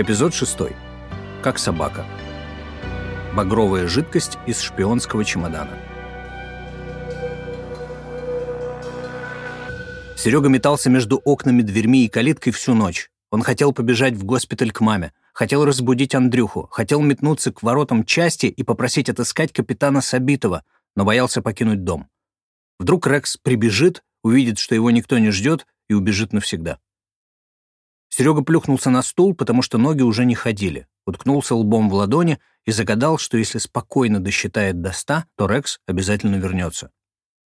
Эпизод 6. Как собака. Багровая жидкость из шпионского чемодана. Серега метался между окнами, дверьми и калиткой всю ночь. Он хотел побежать в госпиталь к маме, хотел разбудить Андрюху, хотел метнуться к воротам части и попросить отыскать капитана Сабитова, но боялся покинуть дом. Вдруг Рекс прибежит, увидит, что его никто не ждет, и убежит навсегда. Серега плюхнулся на стул, потому что ноги уже не ходили, уткнулся лбом в ладони и загадал, что если спокойно досчитает до ста, то Рекс обязательно вернется.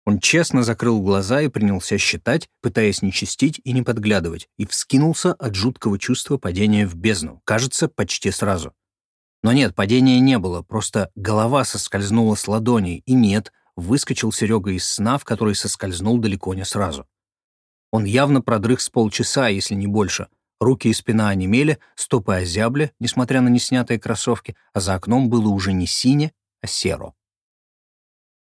Он честно закрыл глаза и принялся считать, пытаясь не чистить и не подглядывать, и вскинулся от жуткого чувства падения в бездну, кажется, почти сразу. Но нет, падения не было, просто голова соскользнула с ладоней, и нет, выскочил Серега из сна, в который соскользнул далеко не сразу. Он явно продрых с полчаса, если не больше, Руки и спина онемели, стопы озябли, несмотря на неснятые кроссовки, а за окном было уже не сине, а серо.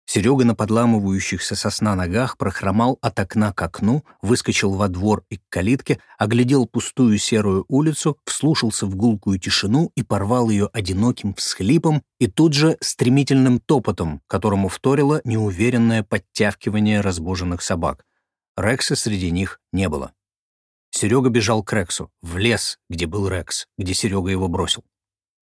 Серега на подламывающихся сосна ногах прохромал от окна к окну, выскочил во двор и к калитке, оглядел пустую серую улицу, вслушался в гулкую тишину и порвал ее одиноким всхлипом и тут же стремительным топотом, которому вторило неуверенное подтявкивание разбуженных собак. Рекса среди них не было. Серега бежал к Рексу, в лес, где был Рекс, где Серега его бросил.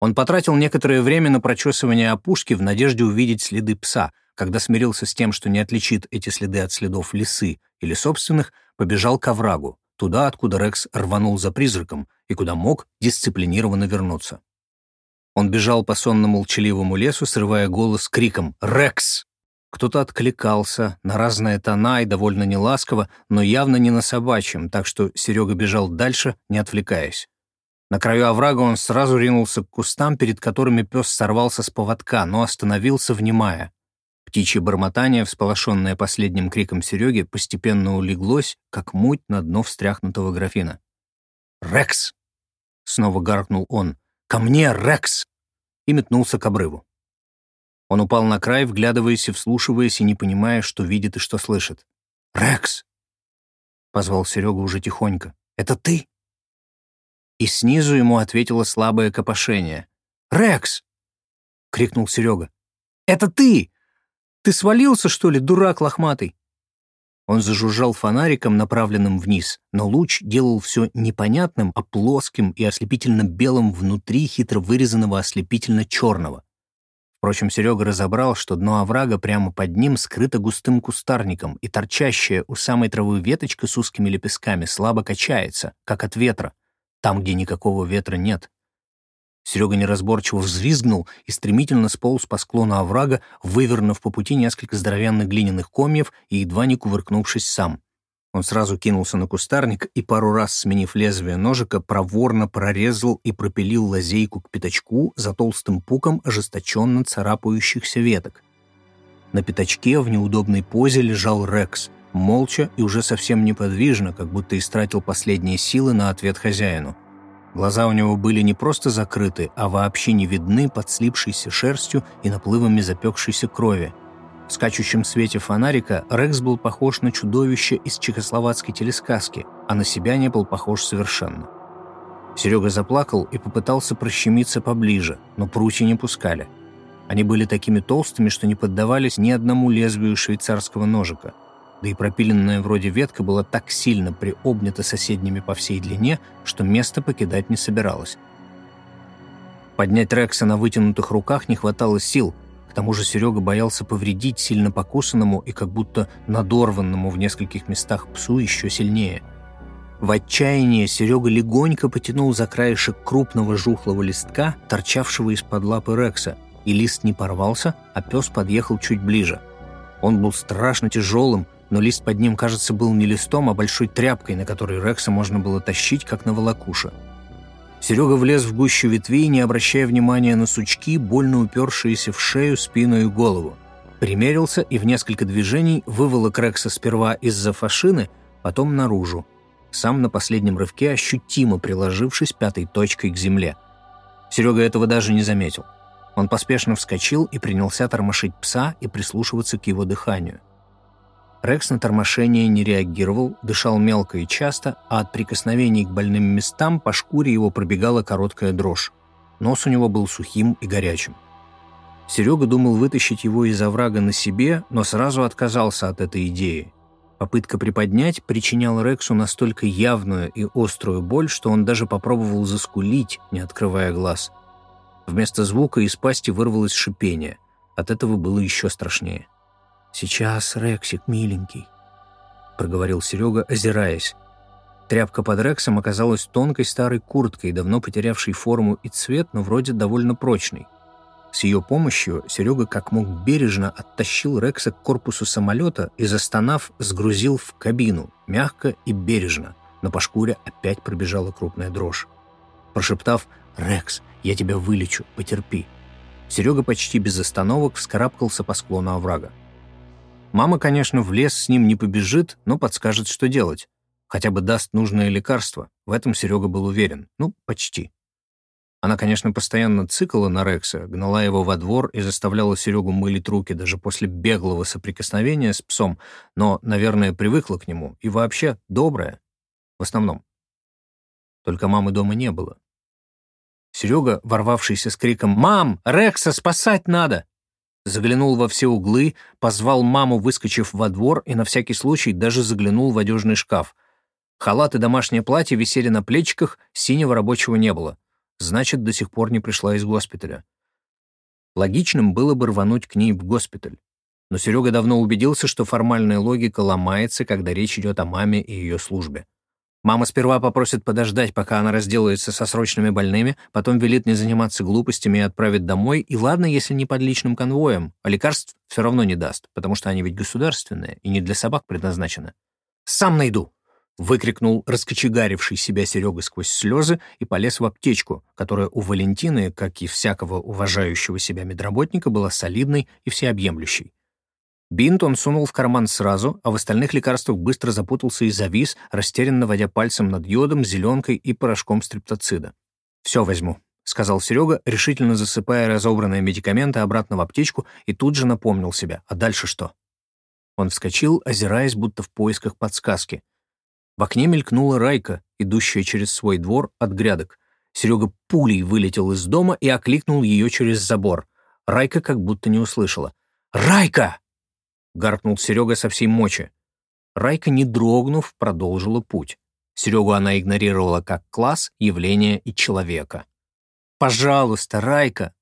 Он потратил некоторое время на прочесывание опушки в надежде увидеть следы пса. Когда смирился с тем, что не отличит эти следы от следов лисы или собственных, побежал к оврагу, туда, откуда Рекс рванул за призраком и куда мог дисциплинированно вернуться. Он бежал по сонно-молчаливому лесу, срывая голос криком «Рекс!». Кто-то откликался на разные тона и довольно неласково, но явно не на собачьем, так что Серега бежал дальше, не отвлекаясь. На краю оврага он сразу ринулся к кустам, перед которыми пес сорвался с поводка, но остановился, внимая. Птичье бормотание, всполошенное последним криком Сереги, постепенно улеглось, как муть на дно встряхнутого графина. «Рекс!» — снова гаркнул он. «Ко мне, Рекс!» и метнулся к обрыву. Он упал на край, вглядываясь и вслушиваясь, и не понимая, что видит и что слышит. «Рекс!» — позвал Серега уже тихонько. «Это ты?» И снизу ему ответило слабое копошение. «Рекс!» — крикнул Серега. «Это ты! Ты свалился, что ли, дурак лохматый?» Он зажужжал фонариком, направленным вниз, но луч делал все непонятным, а плоским и ослепительно белым внутри хитро вырезанного ослепительно черного. Впрочем, Серега разобрал, что дно оврага прямо под ним скрыто густым кустарником, и торчащая у самой травы веточка с узкими лепестками слабо качается, как от ветра, там, где никакого ветра нет. Серега неразборчиво взвизгнул и стремительно сполз по склону оврага, вывернув по пути несколько здоровенных глиняных комьев и едва не кувыркнувшись сам. Он сразу кинулся на кустарник и, пару раз сменив лезвие ножика, проворно прорезал и пропилил лазейку к пятачку за толстым пуком ожесточенно царапающихся веток. На пятачке в неудобной позе лежал Рекс, молча и уже совсем неподвижно, как будто истратил последние силы на ответ хозяину. Глаза у него были не просто закрыты, а вообще не видны под слипшейся шерстью и наплывами запекшейся крови – в скачущем свете фонарика Рекс был похож на чудовище из чехословацкой телесказки, а на себя не был похож совершенно. Серега заплакал и попытался прощемиться поближе, но прутья не пускали. Они были такими толстыми, что не поддавались ни одному лезвию швейцарского ножика. Да и пропиленная вроде ветка была так сильно приобнята соседними по всей длине, что место покидать не собиралось. Поднять Рекса на вытянутых руках не хватало сил, к тому же Серега боялся повредить сильно покусанному и как будто надорванному в нескольких местах псу еще сильнее. В отчаянии Серега легонько потянул за краешек крупного жухлого листка, торчавшего из-под лапы Рекса, и лист не порвался, а пес подъехал чуть ближе. Он был страшно тяжелым, но лист под ним, кажется, был не листом, а большой тряпкой, на которой Рекса можно было тащить, как на волокуше. Серега влез в гущу ветвей, не обращая внимания на сучки, больно упершиеся в шею, спину и голову. Примерился и в несколько движений выволок Рекса сперва из-за фашины, потом наружу, сам на последнем рывке ощутимо приложившись пятой точкой к земле. Серега этого даже не заметил. Он поспешно вскочил и принялся тормошить пса и прислушиваться к его дыханию. Рекс на тормошение не реагировал, дышал мелко и часто, а от прикосновений к больным местам по шкуре его пробегала короткая дрожь. Нос у него был сухим и горячим. Серега думал вытащить его из оврага на себе, но сразу отказался от этой идеи. Попытка приподнять причиняла Рексу настолько явную и острую боль, что он даже попробовал заскулить, не открывая глаз. Вместо звука из пасти вырвалось шипение. От этого было еще страшнее. «Сейчас, Рексик, миленький», — проговорил Серега, озираясь. Тряпка под Рексом оказалась тонкой старой курткой, давно потерявшей форму и цвет, но вроде довольно прочной. С ее помощью Серега как мог бережно оттащил Рекса к корпусу самолета и, застонав, сгрузил в кабину, мягко и бережно, но по шкуре опять пробежала крупная дрожь. Прошептав «Рекс, я тебя вылечу, потерпи», Серега почти без остановок вскарабкался по склону оврага. Мама, конечно, в лес с ним не побежит, но подскажет, что делать. Хотя бы даст нужное лекарство. В этом Серега был уверен. Ну, почти. Она, конечно, постоянно цикала на Рекса, гнала его во двор и заставляла Серегу мылить руки даже после беглого соприкосновения с псом, но, наверное, привыкла к нему и вообще добрая, в основном. Только мамы дома не было. Серега, ворвавшийся с криком «Мам! Рекса спасать надо!» Заглянул во все углы, позвал маму, выскочив во двор, и на всякий случай даже заглянул в одежный шкаф. Халат и домашнее платье висели на плечиках, синего рабочего не было значит, до сих пор не пришла из госпиталя. Логичным было бы рвануть к ней в госпиталь. Но Серега давно убедился, что формальная логика ломается, когда речь идет о маме и ее службе. Мама сперва попросит подождать, пока она разделается со срочными больными, потом велит не заниматься глупостями и отправит домой, и ладно, если не под личным конвоем, а лекарств все равно не даст, потому что они ведь государственные и не для собак предназначены. «Сам найду», выкрикнул раскочегаривший себя Серега сквозь слезы и полез в аптечку, которая у Валентины, как и всякого уважающего себя медработника, была солидной и всеобъемлющей. Бинт он сунул в карман сразу, а в остальных лекарствах быстро запутался и завис, растерянно водя пальцем над йодом, зеленкой и порошком стриптоцида. «Все возьму», — сказал Серега, решительно засыпая разобранные медикаменты обратно в аптечку и тут же напомнил себя. «А дальше что?» Он вскочил, озираясь, будто в поисках подсказки — в окне мелькнула Райка, идущая через свой двор от грядок. Серега пулей вылетел из дома и окликнул ее через забор. Райка как будто не услышала. «Райка!» — гаркнул Серега со всей мочи. Райка, не дрогнув, продолжила путь. Серегу она игнорировала как класс, явление и человека. «Пожалуйста, Райка!»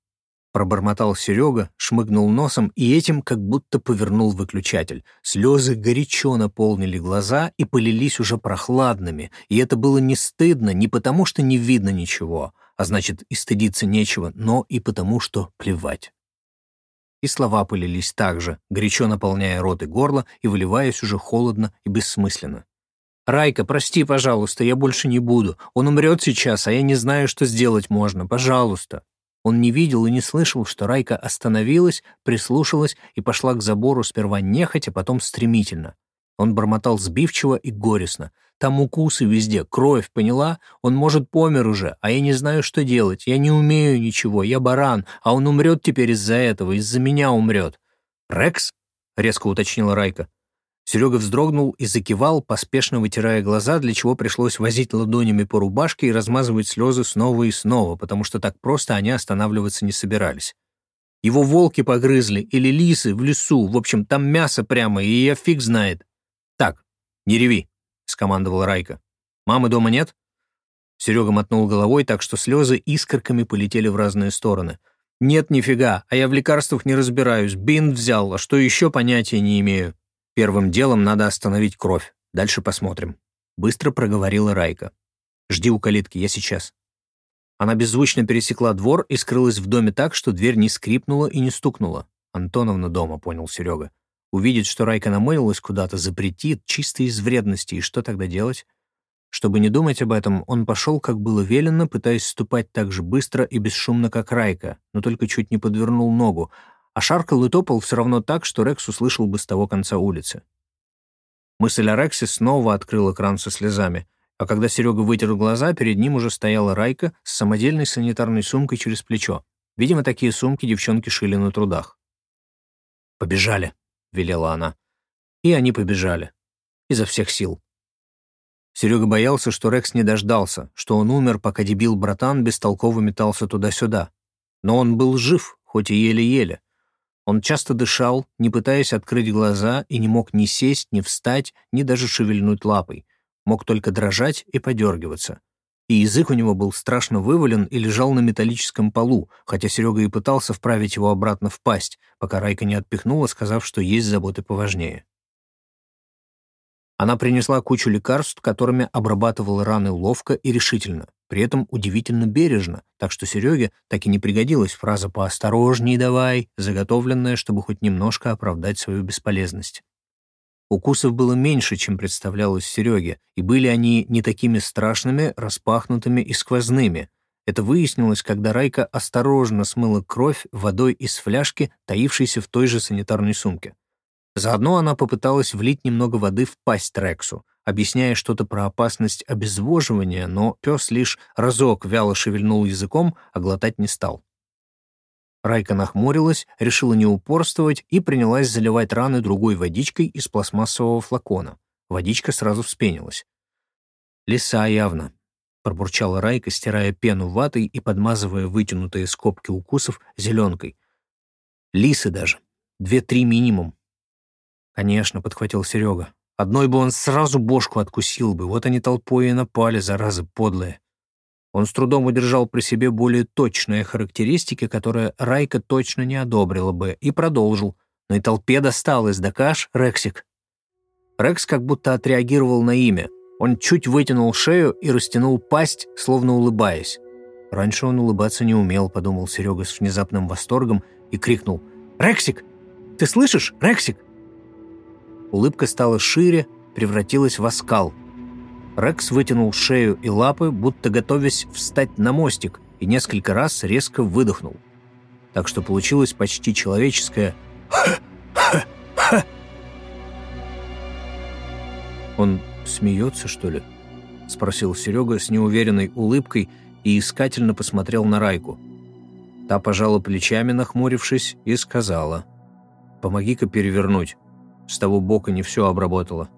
Пробормотал Серега, шмыгнул носом и этим как будто повернул выключатель. Слезы горячо наполнили глаза и полились уже прохладными, и это было не стыдно не потому, что не видно ничего, а значит, и стыдиться нечего, но и потому, что плевать. И слова полились также, горячо наполняя рот и горло и выливаясь уже холодно и бессмысленно. «Райка, прости, пожалуйста, я больше не буду. Он умрет сейчас, а я не знаю, что сделать можно. Пожалуйста». Он не видел и не слышал, что Райка остановилась, прислушалась и пошла к забору сперва нехотя, потом стремительно. Он бормотал сбивчиво и горестно. «Там укусы везде, кровь, поняла? Он, может, помер уже, а я не знаю, что делать. Я не умею ничего, я баран, а он умрет теперь из-за этого, из-за меня умрет». «Рекс?» — резко уточнила Райка. Серега вздрогнул и закивал, поспешно вытирая глаза, для чего пришлось возить ладонями по рубашке и размазывать слезы снова и снова, потому что так просто они останавливаться не собирались. Его волки погрызли или лисы в лесу, в общем, там мясо прямо, и я фиг знает. «Так, не реви», — скомандовал Райка. «Мамы дома нет?» Серега мотнул головой, так что слезы искорками полетели в разные стороны. «Нет, нифига, а я в лекарствах не разбираюсь. Бинт взял, а что еще понятия не имею». Первым делом надо остановить кровь. Дальше посмотрим. Быстро проговорила Райка. Жди у калитки, я сейчас. Она беззвучно пересекла двор и скрылась в доме так, что дверь не скрипнула и не стукнула. Антоновна дома, понял Серега. Увидит, что Райка намылилась куда-то, запретит, чисто из вредности, и что тогда делать? Чтобы не думать об этом, он пошел, как было велено, пытаясь ступать так же быстро и бесшумно, как Райка, но только чуть не подвернул ногу, а шаркал и топал все равно так, что Рекс услышал бы с того конца улицы. Мысль о Рексе снова открыла кран со слезами, а когда Серега вытер глаза, перед ним уже стояла Райка с самодельной санитарной сумкой через плечо. Видимо, такие сумки девчонки шили на трудах. «Побежали», — велела она. И они побежали. Изо всех сил. Серега боялся, что Рекс не дождался, что он умер, пока дебил-братан бестолково метался туда-сюда. Но он был жив, хоть и еле-еле. Он часто дышал, не пытаясь открыть глаза, и не мог ни сесть, ни встать, ни даже шевельнуть лапой. Мог только дрожать и подергиваться. И язык у него был страшно вывален и лежал на металлическом полу, хотя Серега и пытался вправить его обратно в пасть, пока Райка не отпихнула, сказав, что есть заботы поважнее. Она принесла кучу лекарств, которыми обрабатывала раны ловко и решительно, при этом удивительно бережно, так что Сереге так и не пригодилась фраза «поосторожней давай», заготовленная, чтобы хоть немножко оправдать свою бесполезность. Укусов было меньше, чем представлялось Сереге, и были они не такими страшными, распахнутыми и сквозными. Это выяснилось, когда Райка осторожно смыла кровь водой из фляжки, таившейся в той же санитарной сумке. Заодно она попыталась влить немного воды в пасть Рексу, объясняя что-то про опасность обезвоживания, но пес лишь разок вяло шевельнул языком, а глотать не стал. Райка нахмурилась, решила не упорствовать и принялась заливать раны другой водичкой из пластмассового флакона. Водичка сразу вспенилась. «Лиса явно», — пробурчала Райка, стирая пену ватой и подмазывая вытянутые скобки укусов зеленкой. «Лисы даже. Две-три минимум. «Конечно», — подхватил Серега. «Одной бы он сразу бошку откусил бы, вот они толпой и напали, заразы подлые». Он с трудом удержал при себе более точные характеристики, которые Райка точно не одобрила бы, и продолжил. Но и толпе досталось, да каш, Рексик. Рекс как будто отреагировал на имя. Он чуть вытянул шею и растянул пасть, словно улыбаясь. Раньше он улыбаться не умел, подумал Серега с внезапным восторгом и крикнул. «Рексик! Ты слышишь, Рексик?» Улыбка стала шире, превратилась в оскал. Рекс вытянул шею и лапы, будто готовясь встать на мостик, и несколько раз резко выдохнул. Так что получилось почти человеческое «Ха! «Он смеется, что ли?» — спросил Серега с неуверенной улыбкой и искательно посмотрел на Райку. Та пожала плечами, нахмурившись, и сказала «Помоги-ка перевернуть» с того бока не все обработала.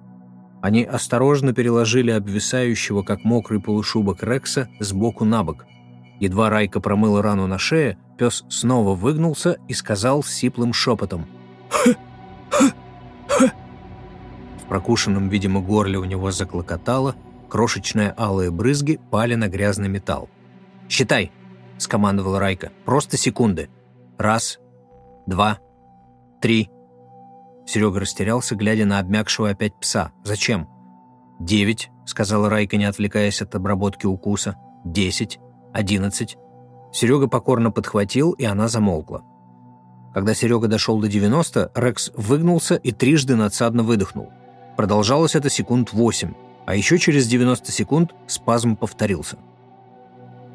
Они осторожно переложили обвисающего, как мокрый полушубок Рекса, сбоку на бок. Едва Райка промыла рану на шее, пес снова выгнулся и сказал сиплым шепотом «Ха! Ха! Ха!». В прокушенном, видимо, горле у него заклокотало, крошечные алые брызги пали на грязный металл. «Считай!» — скомандовал Райка. «Просто секунды. Раз, два, три, Серега растерялся, глядя на обмякшего опять пса. «Зачем?» «Девять», — сказала Райка, не отвлекаясь от обработки укуса. «Десять. Одиннадцать». Серега покорно подхватил, и она замолкла. Когда Серега дошел до 90, Рекс выгнулся и трижды надсадно выдохнул. Продолжалось это секунд восемь, а еще через 90 секунд спазм повторился.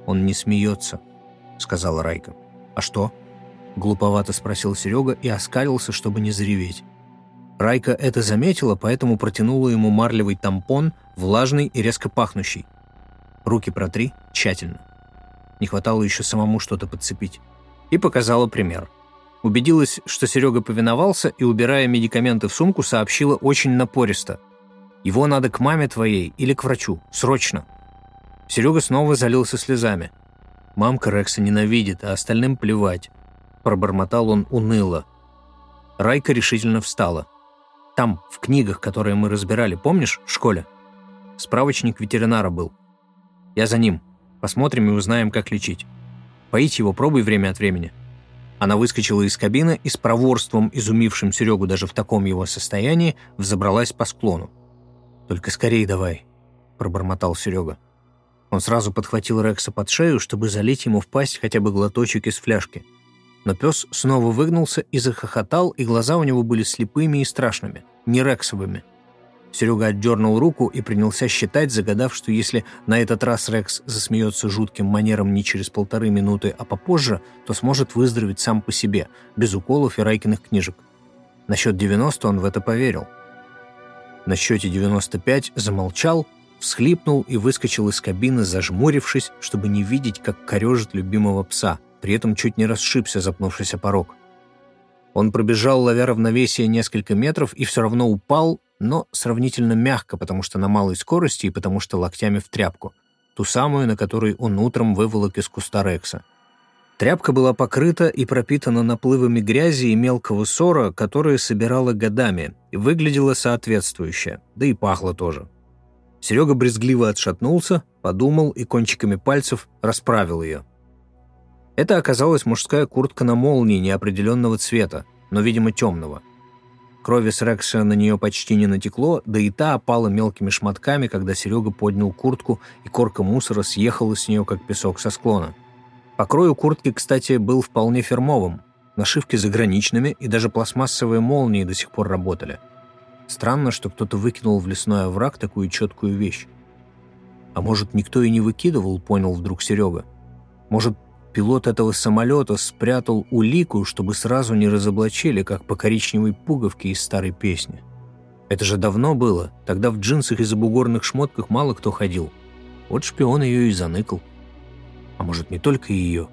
«Он не смеется», — сказала Райка. «А что?» — глуповато спросил Серега и оскалился, чтобы не зареветь. Райка это заметила, поэтому протянула ему марлевый тампон, влажный и резко пахнущий. Руки протри тщательно. Не хватало еще самому что-то подцепить. И показала пример. Убедилась, что Серега повиновался и, убирая медикаменты в сумку, сообщила очень напористо. «Его надо к маме твоей или к врачу. Срочно!» Серега снова залился слезами. «Мамка Рекса ненавидит, а остальным плевать», — пробормотал он уныло. Райка решительно встала. Там, в книгах, которые мы разбирали, помнишь, в школе? Справочник ветеринара был. Я за ним. Посмотрим и узнаем, как лечить. Поить его пробуй время от времени». Она выскочила из кабины и с проворством, изумившим Серегу даже в таком его состоянии, взобралась по склону. «Только скорее давай», — пробормотал Серега. Он сразу подхватил Рекса под шею, чтобы залить ему в пасть хотя бы глоточек из фляжки — но пес снова выгнулся и захохотал, и глаза у него были слепыми и страшными, не рексовыми. Серега отдернул руку и принялся считать, загадав, что если на этот раз Рекс засмеется жутким манером не через полторы минуты, а попозже, то сможет выздороветь сам по себе, без уколов и Райкиных книжек. На счет 90 он в это поверил. На счете 95 замолчал, всхлипнул и выскочил из кабины, зажмурившись, чтобы не видеть, как корежит любимого пса – при этом чуть не расшибся, запнувшийся порог. Он пробежал, ловя равновесие несколько метров, и все равно упал, но сравнительно мягко, потому что на малой скорости и потому что локтями в тряпку, ту самую, на которой он утром выволок из куста Рекса. Тряпка была покрыта и пропитана наплывами грязи и мелкого сора, которые собирала годами, и выглядела соответствующе, да и пахло тоже. Серега брезгливо отшатнулся, подумал и кончиками пальцев расправил ее. Это оказалась мужская куртка на молнии неопределенного цвета, но, видимо, темного. Крови с Рекса на нее почти не натекло, да и та опала мелкими шматками, когда Серега поднял куртку, и корка мусора съехала с нее, как песок со склона. По крою куртки, кстати, был вполне фирмовым. Нашивки заграничными, и даже пластмассовые молнии до сих пор работали. Странно, что кто-то выкинул в лесной овраг такую четкую вещь. А может, никто и не выкидывал, понял вдруг Серега. Может, пилот этого самолета спрятал улику, чтобы сразу не разоблачили, как по коричневой пуговке из старой песни. Это же давно было, тогда в джинсах и забугорных шмотках мало кто ходил. Вот шпион ее и заныкал а может не только ее.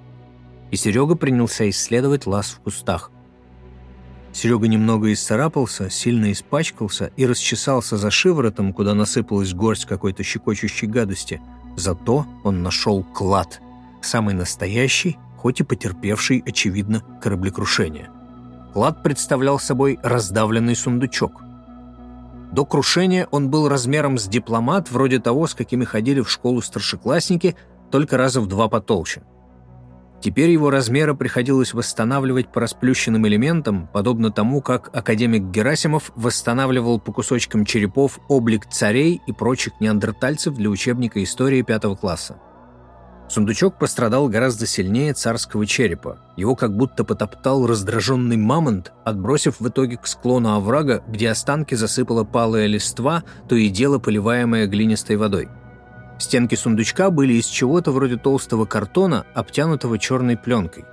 И Серега принялся исследовать лаз в кустах. Серега немного исцарапался, сильно испачкался и расчесался за шиворотом, куда насыпалась горсть какой-то щекочущей гадости. Зато он нашел клад. Самый настоящий, хоть и потерпевший, очевидно, кораблекрушение. Клад представлял собой раздавленный сундучок. До крушения он был размером с дипломат, вроде того, с какими ходили в школу старшеклассники, только раза в два потолще. Теперь его размеры приходилось восстанавливать по расплющенным элементам, подобно тому, как академик Герасимов восстанавливал по кусочкам черепов облик царей и прочих неандертальцев для учебника истории пятого класса. Сундучок пострадал гораздо сильнее царского черепа. Его как будто потоптал раздраженный мамонт, отбросив в итоге к склону оврага, где останки засыпала палая листва, то и дело поливаемая глинистой водой. Стенки сундучка были из чего-то вроде толстого картона, обтянутого черной пленкой.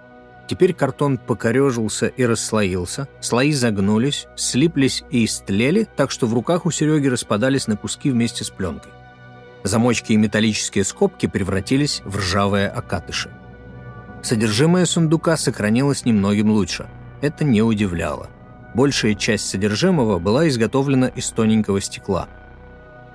Теперь картон покорежился и расслоился, слои загнулись, слиплись и истлели, так что в руках у Сереги распадались на куски вместе с пленкой. Замочки и металлические скобки превратились в ржавые окатыши. Содержимое сундука сохранилось немногим лучше. Это не удивляло. Большая часть содержимого была изготовлена из тоненького стекла –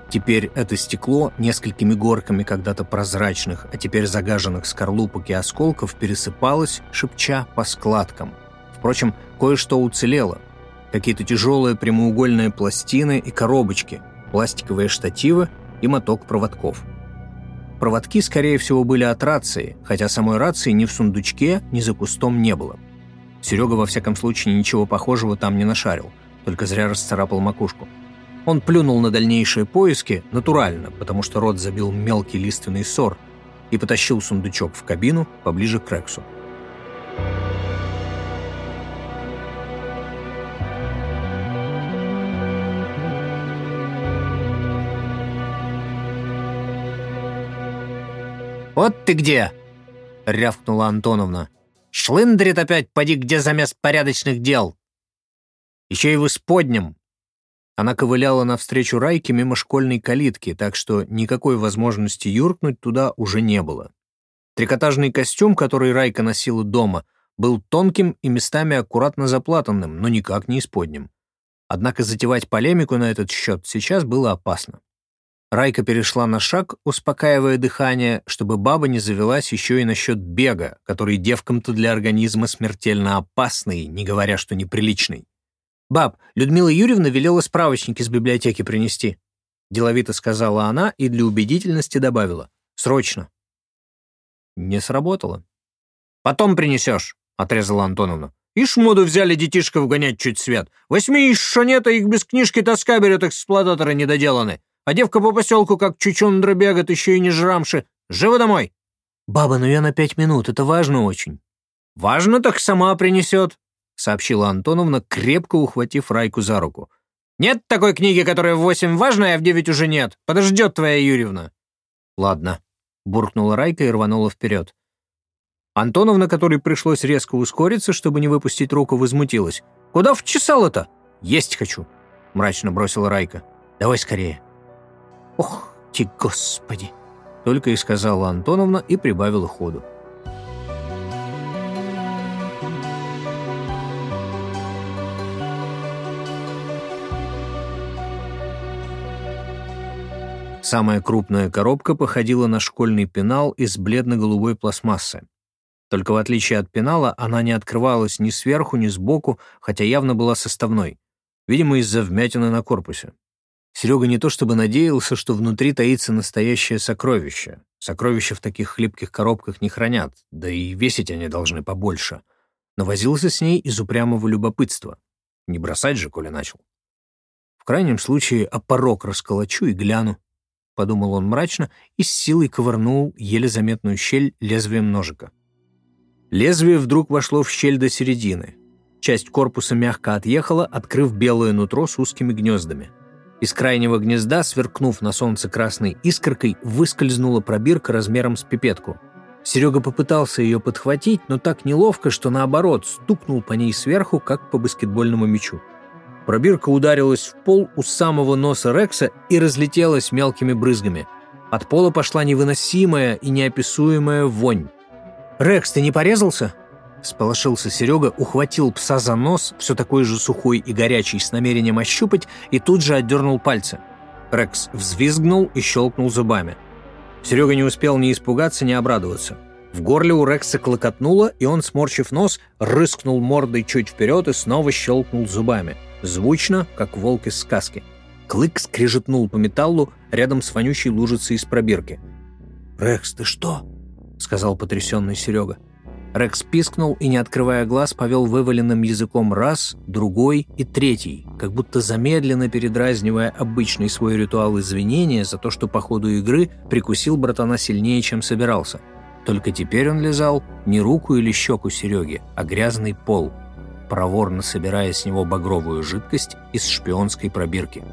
Теперь это стекло несколькими горками когда-то прозрачных, а теперь загаженных скорлупок и осколков пересыпалось, шепча по складкам. Впрочем, кое-что уцелело. Какие-то тяжелые прямоугольные пластины и коробочки, пластиковые штативы и моток проводков. Проводки, скорее всего, были от рации, хотя самой рации ни в сундучке, ни за кустом не было. Серега, во всяком случае, ничего похожего там не нашарил, только зря расцарапал макушку. Он плюнул на дальнейшие поиски, натурально, потому что рот забил мелкий лиственный сор, и потащил сундучок в кабину поближе к Рексу. «Вот ты где!» — рявкнула Антоновна. «Шлындрит опять, поди где замес порядочных дел!» «Еще и в исподнем!» Она ковыляла навстречу Райке мимо школьной калитки, так что никакой возможности юркнуть туда уже не было. Трикотажный костюм, который Райка носила дома, был тонким и местами аккуратно заплатанным, но никак не исподним. Однако затевать полемику на этот счет сейчас было опасно. Райка перешла на шаг, успокаивая дыхание, чтобы баба не завелась еще и насчет бега, который девкам-то для организма смертельно опасный, не говоря, что неприличный. «Баб, Людмила Юрьевна велела справочник из библиотеки принести», деловито сказала она и для убедительности добавила. «Срочно». Не сработало. «Потом принесешь», — отрезала Антоновна. «Ишь моду взяли детишков гонять чуть свет. Возьми из шанета, их без книжки тоска берет, эксплуататоры недоделаны. А девка по поселку, как чучундра бегает, еще и не жрамши. Живо домой!» «Баба, ну я на пять минут, это важно очень». «Важно, так сама принесет», сообщила Антоновна, крепко ухватив Райку за руку. «Нет такой книги, которая в восемь важная, а в девять уже нет. Подождет твоя Юрьевна». «Ладно», — буркнула Райка и рванула вперед. Антоновна, которой пришлось резко ускориться, чтобы не выпустить руку, возмутилась. «Куда вчесала-то?» «Есть хочу», — мрачно бросила Райка. «Давай скорее». «Ох ты, Господи!» — только и сказала Антоновна и прибавила ходу. Самая крупная коробка походила на школьный пенал из бледно-голубой пластмассы. Только в отличие от пенала она не открывалась ни сверху, ни сбоку, хотя явно была составной, видимо, из-за вмятины на корпусе. Серега не то чтобы надеялся, что внутри таится настоящее сокровище. Сокровища в таких хлипких коробках не хранят, да и весить они должны побольше. Но возился с ней из упрямого любопытства. Не бросать же, коли начал. В крайнем случае, а порог расколочу и гляну. Подумал он мрачно и с силой ковырнул еле заметную щель лезвием ножика. Лезвие вдруг вошло в щель до середины. Часть корпуса мягко отъехала, открыв белое нутро с узкими гнездами. Из крайнего гнезда, сверкнув на солнце красной искоркой, выскользнула пробирка размером с пипетку. Серега попытался ее подхватить, но так неловко, что наоборот стукнул по ней сверху, как по баскетбольному мячу. Пробирка ударилась в пол у самого носа Рекса и разлетелась мелкими брызгами. От пола пошла невыносимая и неописуемая вонь. «Рекс, ты не порезался?» Сполошился Серега, ухватил пса за нос, все такой же сухой и горячий, с намерением ощупать, и тут же отдернул пальцы. Рекс взвизгнул и щелкнул зубами. Серега не успел ни испугаться, ни обрадоваться. В горле у Рекса клокотнуло, и он, сморчив нос, рыскнул мордой чуть вперед и снова щелкнул зубами. Звучно, как волк из сказки. Клык скрежетнул по металлу рядом с вонючей лужицей из пробирки. «Рекс, ты что?» — сказал потрясенный Серега. Рекс пискнул и, не открывая глаз, повел вываленным языком раз, другой и третий, как будто замедленно передразнивая обычный свой ритуал извинения за то, что по ходу игры прикусил братана сильнее, чем собирался. Только теперь он лизал не руку или щеку Сереги, а грязный пол, проворно собирая с него багровую жидкость из шпионской пробирки.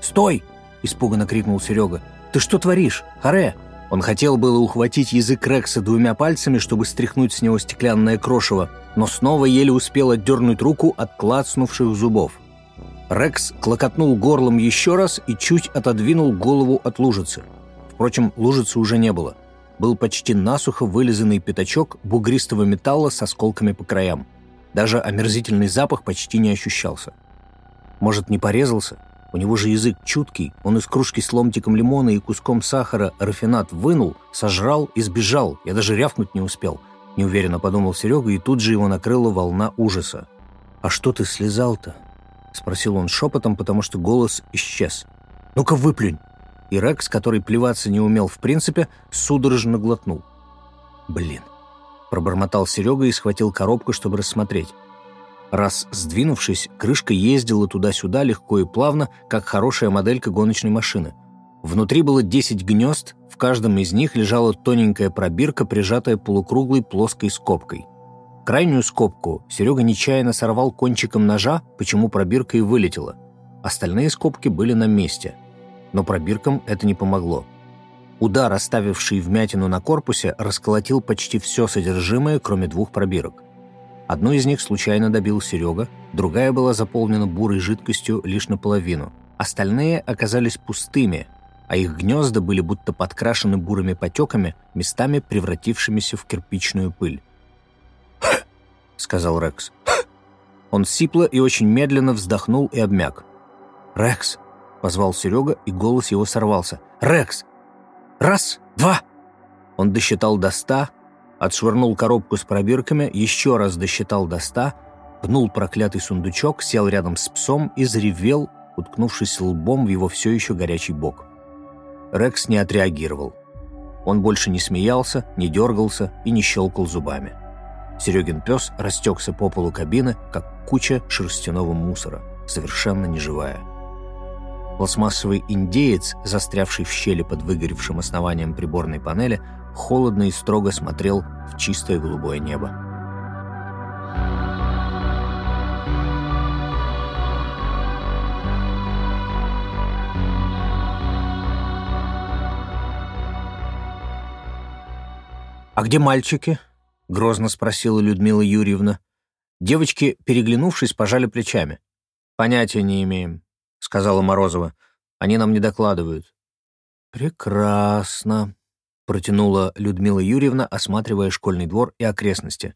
«Стой!» – испуганно крикнул Серега. «Ты что творишь? Харе!» Он хотел было ухватить язык Рекса двумя пальцами, чтобы стряхнуть с него стеклянное крошево, но снова еле успел отдернуть руку от клацнувших зубов. Рекс клокотнул горлом еще раз и чуть отодвинул голову от лужицы. Впрочем, лужицы уже не было. Был почти насухо вылизанный пятачок бугристого металла с осколками по краям. Даже омерзительный запах почти не ощущался. Может, не порезался? У него же язык чуткий, он из кружки с ломтиком лимона и куском сахара рафинат вынул, сожрал и сбежал. Я даже рявкнуть не успел. Неуверенно подумал Серега, и тут же его накрыла волна ужаса. «А что ты слезал-то?» — спросил он шепотом, потому что голос исчез. «Ну-ка выплюнь!» И Рекс, который плеваться не умел в принципе, судорожно глотнул. «Блин!» — пробормотал Серега и схватил коробку, чтобы рассмотреть. Раз сдвинувшись, крышка ездила туда-сюда легко и плавно, как хорошая моделька гоночной машины. Внутри было 10 гнезд, в каждом из них лежала тоненькая пробирка, прижатая полукруглой плоской скобкой. Крайнюю скобку Серега нечаянно сорвал кончиком ножа, почему пробирка и вылетела. Остальные скобки были на месте. Но пробиркам это не помогло. Удар, оставивший вмятину на корпусе, расколотил почти все содержимое, кроме двух пробирок. Одну из них случайно добил Серега, другая была заполнена бурой жидкостью лишь наполовину. Остальные оказались пустыми, а их гнезда были будто подкрашены бурыми потеками, местами превратившимися в кирпичную пыль. сказал Рекс. Он сипло и очень медленно вздохнул и обмяк. «Рекс!» — позвал Серега, и голос его сорвался. «Рекс! Раз, два!» Он досчитал до ста, отшвырнул коробку с пробирками, еще раз досчитал до ста, пнул проклятый сундучок, сел рядом с псом и заревел, уткнувшись лбом в его все еще горячий бок. Рекс не отреагировал. Он больше не смеялся, не дергался и не щелкал зубами. Серегин пес растекся по полу кабины, как куча шерстяного мусора, совершенно неживая. Пластмассовый индеец, застрявший в щели под выгоревшим основанием приборной панели, холодно и строго смотрел в чистое голубое небо. «А где мальчики?» — грозно спросила Людмила Юрьевна. Девочки, переглянувшись, пожали плечами. «Понятия не имеем», — сказала Морозова. «Они нам не докладывают». «Прекрасно», протянула Людмила Юрьевна, осматривая школьный двор и окрестности.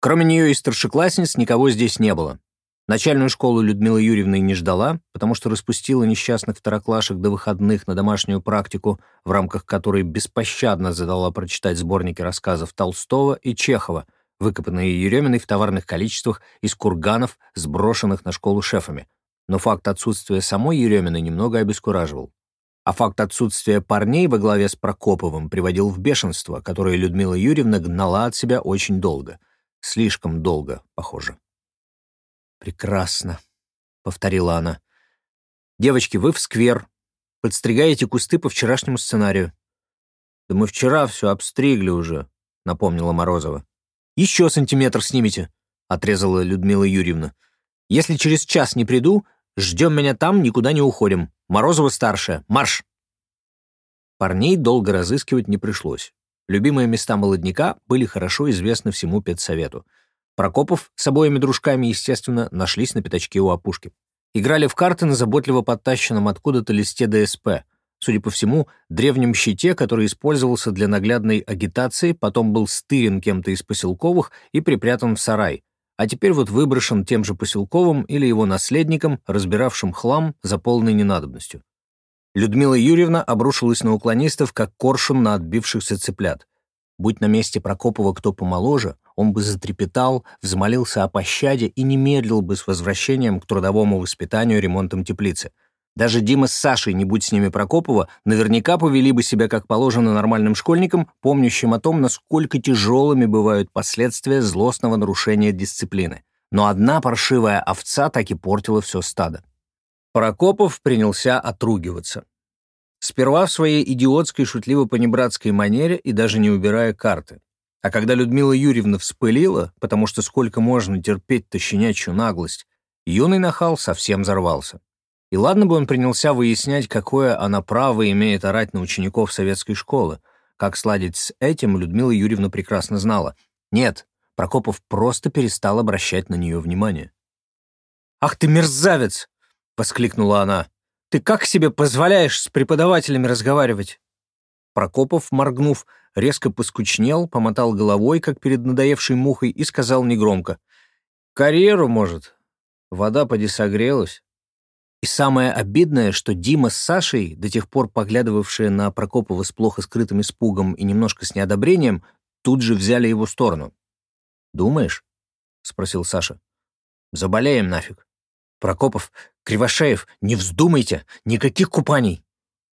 Кроме нее и старшеклассниц никого здесь не было. Начальную школу Людмила Юрьевна не ждала, потому что распустила несчастных второклашек до выходных на домашнюю практику, в рамках которой беспощадно задала прочитать сборники рассказов Толстого и Чехова, выкопанные Ереминой в товарных количествах из курганов, сброшенных на школу шефами. Но факт отсутствия самой Ереминой немного обескураживал. А факт отсутствия парней во главе с Прокоповым приводил в бешенство, которое Людмила Юрьевна гнала от себя очень долго. Слишком долго, похоже. «Прекрасно», — повторила она. «Девочки, вы в сквер. Подстригаете кусты по вчерашнему сценарию». «Да мы вчера все обстригли уже», — напомнила Морозова. «Еще сантиметр снимите», — отрезала Людмила Юрьевна. «Если через час не приду, ждем меня там, никуда не уходим. Морозова старшая, марш!» Парней долго разыскивать не пришлось. Любимые места молодняка были хорошо известны всему педсовету — Прокопов с обоими дружками, естественно, нашлись на пятачке у опушки. Играли в карты на заботливо подтащенном откуда-то листе ДСП, судя по всему, древнем щите, который использовался для наглядной агитации, потом был стырен кем-то из поселковых и припрятан в сарай, а теперь вот выброшен тем же поселковым или его наследником, разбиравшим хлам за полной ненадобностью. Людмила Юрьевна обрушилась на уклонистов, как коршун на отбившихся цыплят. Будь на месте Прокопова кто помоложе, он бы затрепетал, взмолился о пощаде и не медлил бы с возвращением к трудовому воспитанию ремонтом теплицы. Даже Дима с Сашей, не будь с ними Прокопова, наверняка повели бы себя как положено нормальным школьникам, помнящим о том, насколько тяжелыми бывают последствия злостного нарушения дисциплины. Но одна паршивая овца так и портила все стадо. Прокопов принялся отругиваться. Сперва в своей идиотской шутливо-понебратской манере и даже не убирая карты. А когда Людмила Юрьевна вспылила, потому что сколько можно терпеть-то щенячью наглость, юный нахал совсем взорвался. И ладно бы он принялся выяснять, какое она право имеет орать на учеников советской школы. Как сладить с этим, Людмила Юрьевна прекрасно знала. Нет, Прокопов просто перестал обращать на нее внимание. «Ах ты мерзавец!» — воскликнула она. «Ты как себе позволяешь с преподавателями разговаривать?» Прокопов, моргнув, резко поскучнел, помотал головой, как перед надоевшей мухой, и сказал негромко. «Карьеру, может? Вода поди согрелась». И самое обидное, что Дима с Сашей, до тех пор поглядывавшие на Прокопова с плохо скрытым испугом и немножко с неодобрением, тут же взяли его сторону. «Думаешь?» — спросил Саша. «Заболеем нафиг. Прокопов, Кривошеев, не вздумайте, никаких купаний».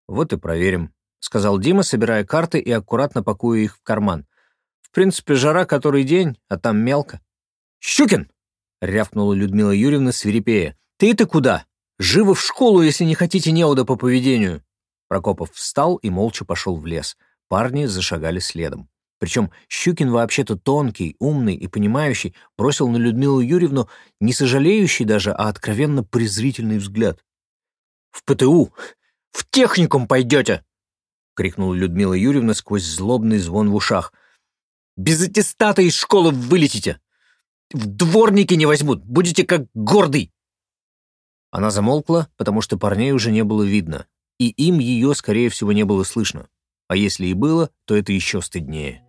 «Вот и проверим», — сказал Дима, собирая карты и аккуратно пакуя их в карман. «В принципе, жара который день, а там мелко». «Щукин!» — рявкнула Людмила Юрьевна свирепея. «Ты-то куда? Живо в школу, если не хотите неуда по поведению!» Прокопов встал и молча пошел в лес. Парни зашагали следом. Причем Щукин вообще-то тонкий, умный и понимающий бросил на Людмилу Юрьевну не сожалеющий даже, а откровенно презрительный взгляд. «В ПТУ! В техникум пойдете!» крикнула Людмила Юрьевна сквозь злобный звон в ушах. «Без аттестата из школы вылетите! В дворники не возьмут! Будете как гордый!» Она замолкла, потому что парней уже не было видно, и им ее, скорее всего, не было слышно. А если и было, то это еще стыднее.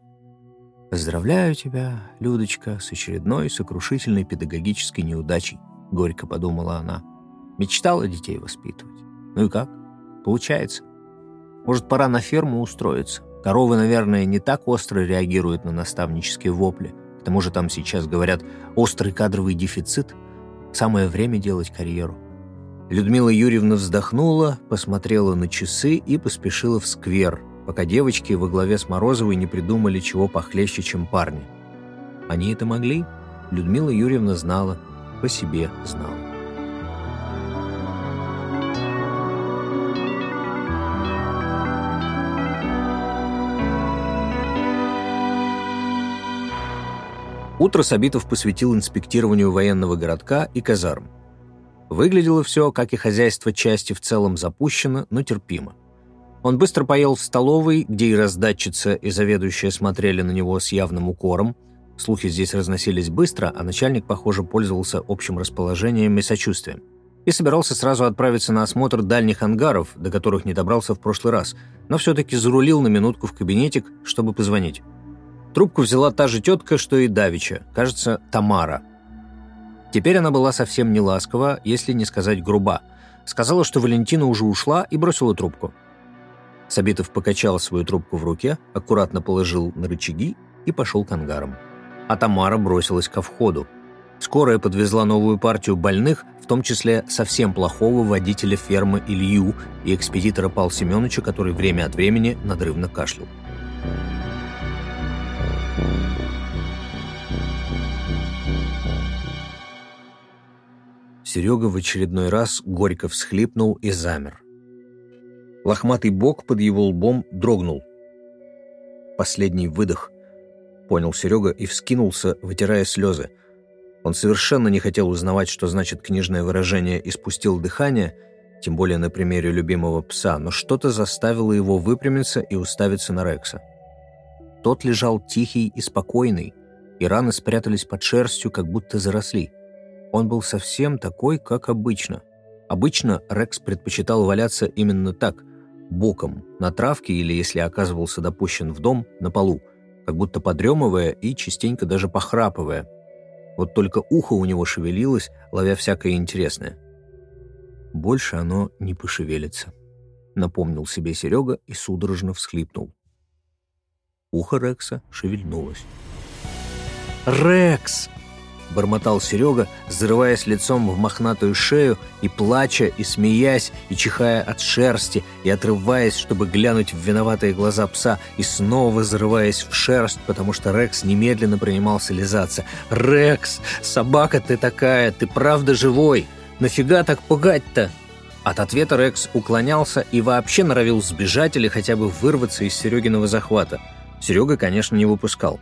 «Поздравляю тебя, Людочка, с очередной сокрушительной педагогической неудачей», — горько подумала она. «Мечтала детей воспитывать. Ну и как? Получается. Может, пора на ферму устроиться? Коровы, наверное, не так остро реагируют на наставнические вопли. К тому же там сейчас, говорят, острый кадровый дефицит. Самое время делать карьеру. Людмила Юрьевна вздохнула, посмотрела на часы и поспешила в сквер, пока девочки во главе с Морозовой не придумали чего похлеще, чем парни. Они это могли? Людмила Юрьевна знала, по себе знала. Утро Сабитов посвятил инспектированию военного городка и казарм. Выглядело все, как и хозяйство части в целом запущено, но терпимо. Он быстро поел в столовой, где и раздатчица, и заведующая смотрели на него с явным укором. Слухи здесь разносились быстро, а начальник, похоже, пользовался общим расположением и сочувствием. И собирался сразу отправиться на осмотр дальних ангаров, до которых не добрался в прошлый раз, но все-таки зарулил на минутку в кабинетик, чтобы позвонить. Трубку взяла та же тетка, что и Давича, кажется, Тамара. Теперь она была совсем не ласкова, если не сказать груба. Сказала, что Валентина уже ушла и бросила трубку. Сабитов покачал свою трубку в руке, аккуратно положил на рычаги и пошел к ангарам. А Тамара бросилась ко входу. Скорая подвезла новую партию больных, в том числе совсем плохого водителя фермы Илью и экспедитора Пал Семеновича, который время от времени надрывно кашлял. Серега в очередной раз горько всхлипнул и замер. Лохматый бок под его лбом дрогнул. Последний выдох, понял Серега и вскинулся, вытирая слезы. Он совершенно не хотел узнавать, что значит книжное выражение «и спустил дыхание», тем более на примере любимого пса, но что-то заставило его выпрямиться и уставиться на Рекса. Тот лежал тихий и спокойный, и раны спрятались под шерстью, как будто заросли. Он был совсем такой, как обычно. Обычно Рекс предпочитал валяться именно так, боком, на травке или, если оказывался допущен в дом, на полу, как будто подремывая и частенько даже похрапывая. Вот только ухо у него шевелилось, ловя всякое интересное. «Больше оно не пошевелится», — напомнил себе Серега и судорожно всхлипнул. Ухо Рекса шевельнулось. «Рекс!» — бормотал Серега, зарываясь лицом в мохнатую шею и плача, и смеясь, и чихая от шерсти, и отрываясь, чтобы глянуть в виноватые глаза пса, и снова зарываясь в шерсть, потому что Рекс немедленно принимался лизаться. «Рекс! Собака ты такая! Ты правда живой! Нафига так пугать-то?» От ответа Рекс уклонялся и вообще норовил сбежать или хотя бы вырваться из Серегиного захвата. Серега, конечно, не выпускал.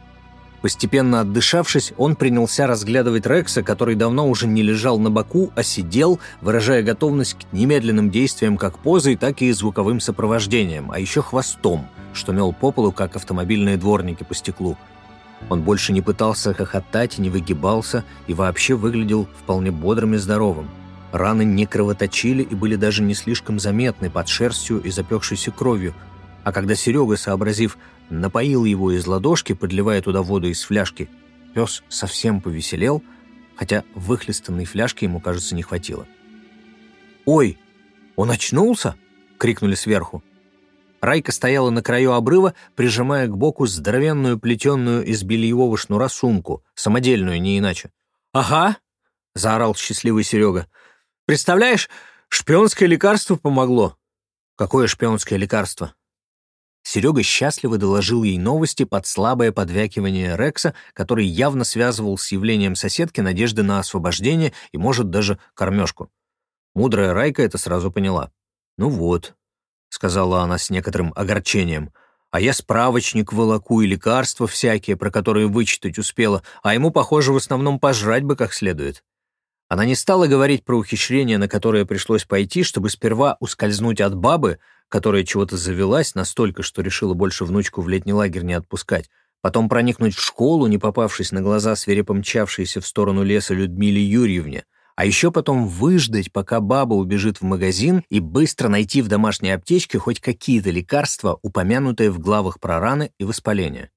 Постепенно отдышавшись, он принялся разглядывать Рекса, который давно уже не лежал на боку, а сидел, выражая готовность к немедленным действиям как позой, так и звуковым сопровождением, а еще хвостом, что мел по полу, как автомобильные дворники по стеклу. Он больше не пытался хохотать, не выгибался и вообще выглядел вполне бодрым и здоровым. Раны не кровоточили и были даже не слишком заметны под шерстью и запекшейся кровью. А когда Серега, сообразив, напоил его из ладошки, подливая туда воду из фляжки. Пес совсем повеселел, хотя выхлестанной фляжки ему, кажется, не хватило. «Ой, он очнулся?» — крикнули сверху. Райка стояла на краю обрыва, прижимая к боку здоровенную плетенную из бельевого шнура сумку, самодельную, не иначе. «Ага!» — заорал счастливый Серега. «Представляешь, шпионское лекарство помогло!» «Какое шпионское лекарство?» Серега счастливо доложил ей новости под слабое подвякивание Рекса, который явно связывал с явлением соседки надежды на освобождение и, может, даже кормежку. Мудрая Райка это сразу поняла. «Ну вот», — сказала она с некоторым огорчением, «а я справочник волоку и лекарства всякие, про которые вычитать успела, а ему, похоже, в основном пожрать бы как следует». Она не стала говорить про ухищрение, на которое пришлось пойти, чтобы сперва ускользнуть от бабы, которая чего-то завелась настолько, что решила больше внучку в летний лагерь не отпускать, потом проникнуть в школу, не попавшись на глаза свирепо мчавшейся в сторону леса Людмиле Юрьевне, а еще потом выждать, пока баба убежит в магазин и быстро найти в домашней аптечке хоть какие-то лекарства, упомянутые в главах про раны и воспаление.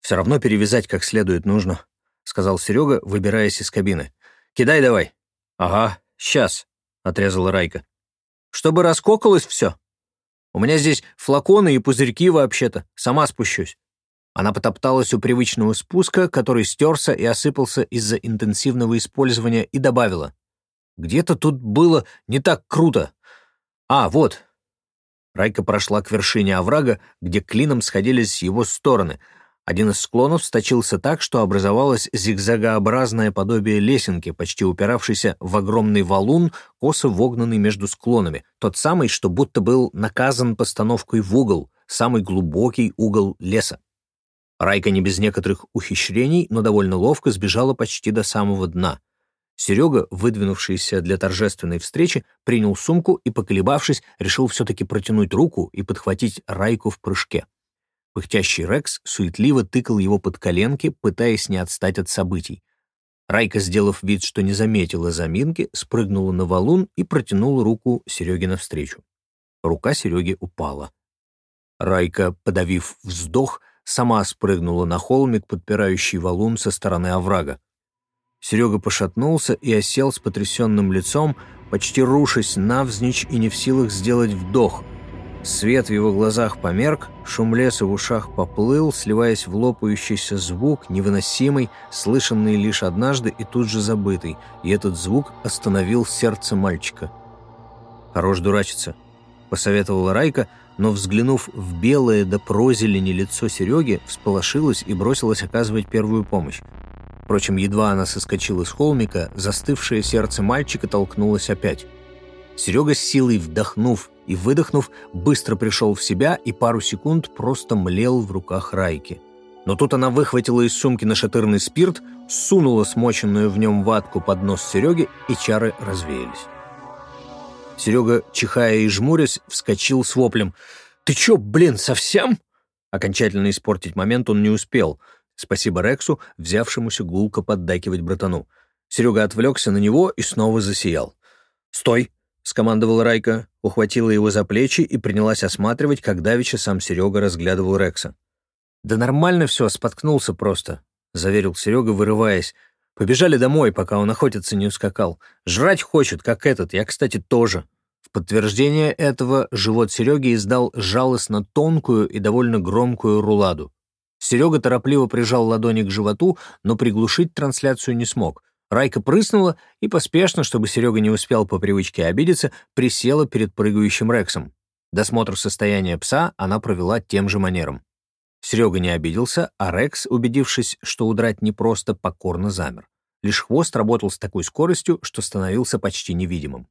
«Все равно перевязать как следует нужно», — сказал Серега, выбираясь из кабины. «Кидай давай». «Ага, сейчас», — отрезала Райка. «Чтобы раскокалось все», у меня здесь флаконы и пузырьки вообще-то. Сама спущусь». Она потопталась у привычного спуска, который стерся и осыпался из-за интенсивного использования, и добавила. «Где-то тут было не так круто. А, вот». Райка прошла к вершине оврага, где клином сходились его стороны — один из склонов сточился так, что образовалось зигзагообразное подобие лесенки, почти упиравшейся в огромный валун, косо вогнанный между склонами, тот самый, что будто был наказан постановкой в угол, самый глубокий угол леса. Райка не без некоторых ухищрений, но довольно ловко сбежала почти до самого дна. Серега, выдвинувшийся для торжественной встречи, принял сумку и, поколебавшись, решил все-таки протянуть руку и подхватить Райку в прыжке. Пыхтящий Рекс суетливо тыкал его под коленки, пытаясь не отстать от событий. Райка, сделав вид, что не заметила заминки, спрыгнула на валун и протянула руку Сереге навстречу. Рука Сереги упала. Райка, подавив вздох, сама спрыгнула на холмик, подпирающий валун со стороны оврага. Серега пошатнулся и осел с потрясенным лицом, почти рушась навзничь и не в силах сделать вдох. Свет в его глазах померк, шум леса в ушах поплыл, сливаясь в лопающийся звук, невыносимый, слышанный лишь однажды и тут же забытый, и этот звук остановил сердце мальчика. «Хорош дурачиться», — посоветовала Райка, но, взглянув в белое до прозелени лицо Сереги, всполошилась и бросилась оказывать первую помощь. Впрочем, едва она соскочила с холмика, застывшее сердце мальчика толкнулось опять. Серега с силой вдохнув и выдохнув, быстро пришел в себя и пару секунд просто млел в руках Райки. Но тут она выхватила из сумки нашатырный спирт, сунула смоченную в нем ватку под нос Сереги, и чары развеялись. Серега, чихая и жмурясь, вскочил с воплем. «Ты чё, блин, совсем?» Окончательно испортить момент он не успел — Спасибо Рексу, взявшемуся гулко поддакивать братану. Серега отвлекся на него и снова засиял. «Стой!» — скомандовал Райка, ухватила его за плечи и принялась осматривать, как давеча сам Серега разглядывал Рекса. «Да нормально все, споткнулся просто», — заверил Серега, вырываясь. «Побежали домой, пока он охотиться не ускакал. Жрать хочет, как этот, я, кстати, тоже». В подтверждение этого живот Сереги издал жалостно тонкую и довольно громкую руладу. Серега торопливо прижал ладони к животу, но приглушить трансляцию не смог. Райка прыснула и поспешно, чтобы Серега не успел по привычке обидеться, присела перед прыгающим Рексом. Досмотр состояния пса она провела тем же манером. Серега не обиделся, а Рекс, убедившись, что удрать непросто, покорно замер. Лишь хвост работал с такой скоростью, что становился почти невидимым.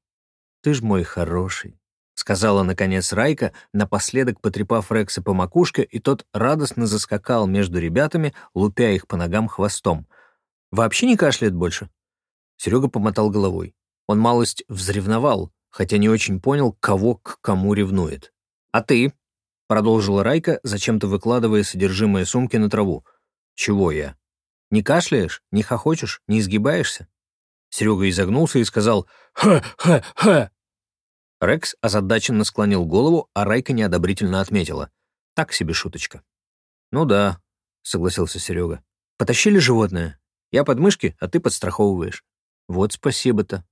«Ты ж мой хороший», сказала, наконец, Райка, напоследок потрепав Рекса по макушке, и тот радостно заскакал между ребятами, лупя их по ногам хвостом. «Вообще не кашляет больше?» Серега помотал головой. Он малость взревновал, хотя не очень понял, кого к кому ревнует. «А ты?» — продолжила Райка, зачем-то выкладывая содержимое сумки на траву. «Чего я? Не кашляешь, не хохочешь, не изгибаешься?» Серега изогнулся и сказал «Ха-ха-ха!» Рекс озадаченно склонил голову, а Райка неодобрительно отметила. Так себе шуточка. «Ну да», — согласился Серега. «Потащили животное. Я под мышки, а ты подстраховываешь». «Вот спасибо-то.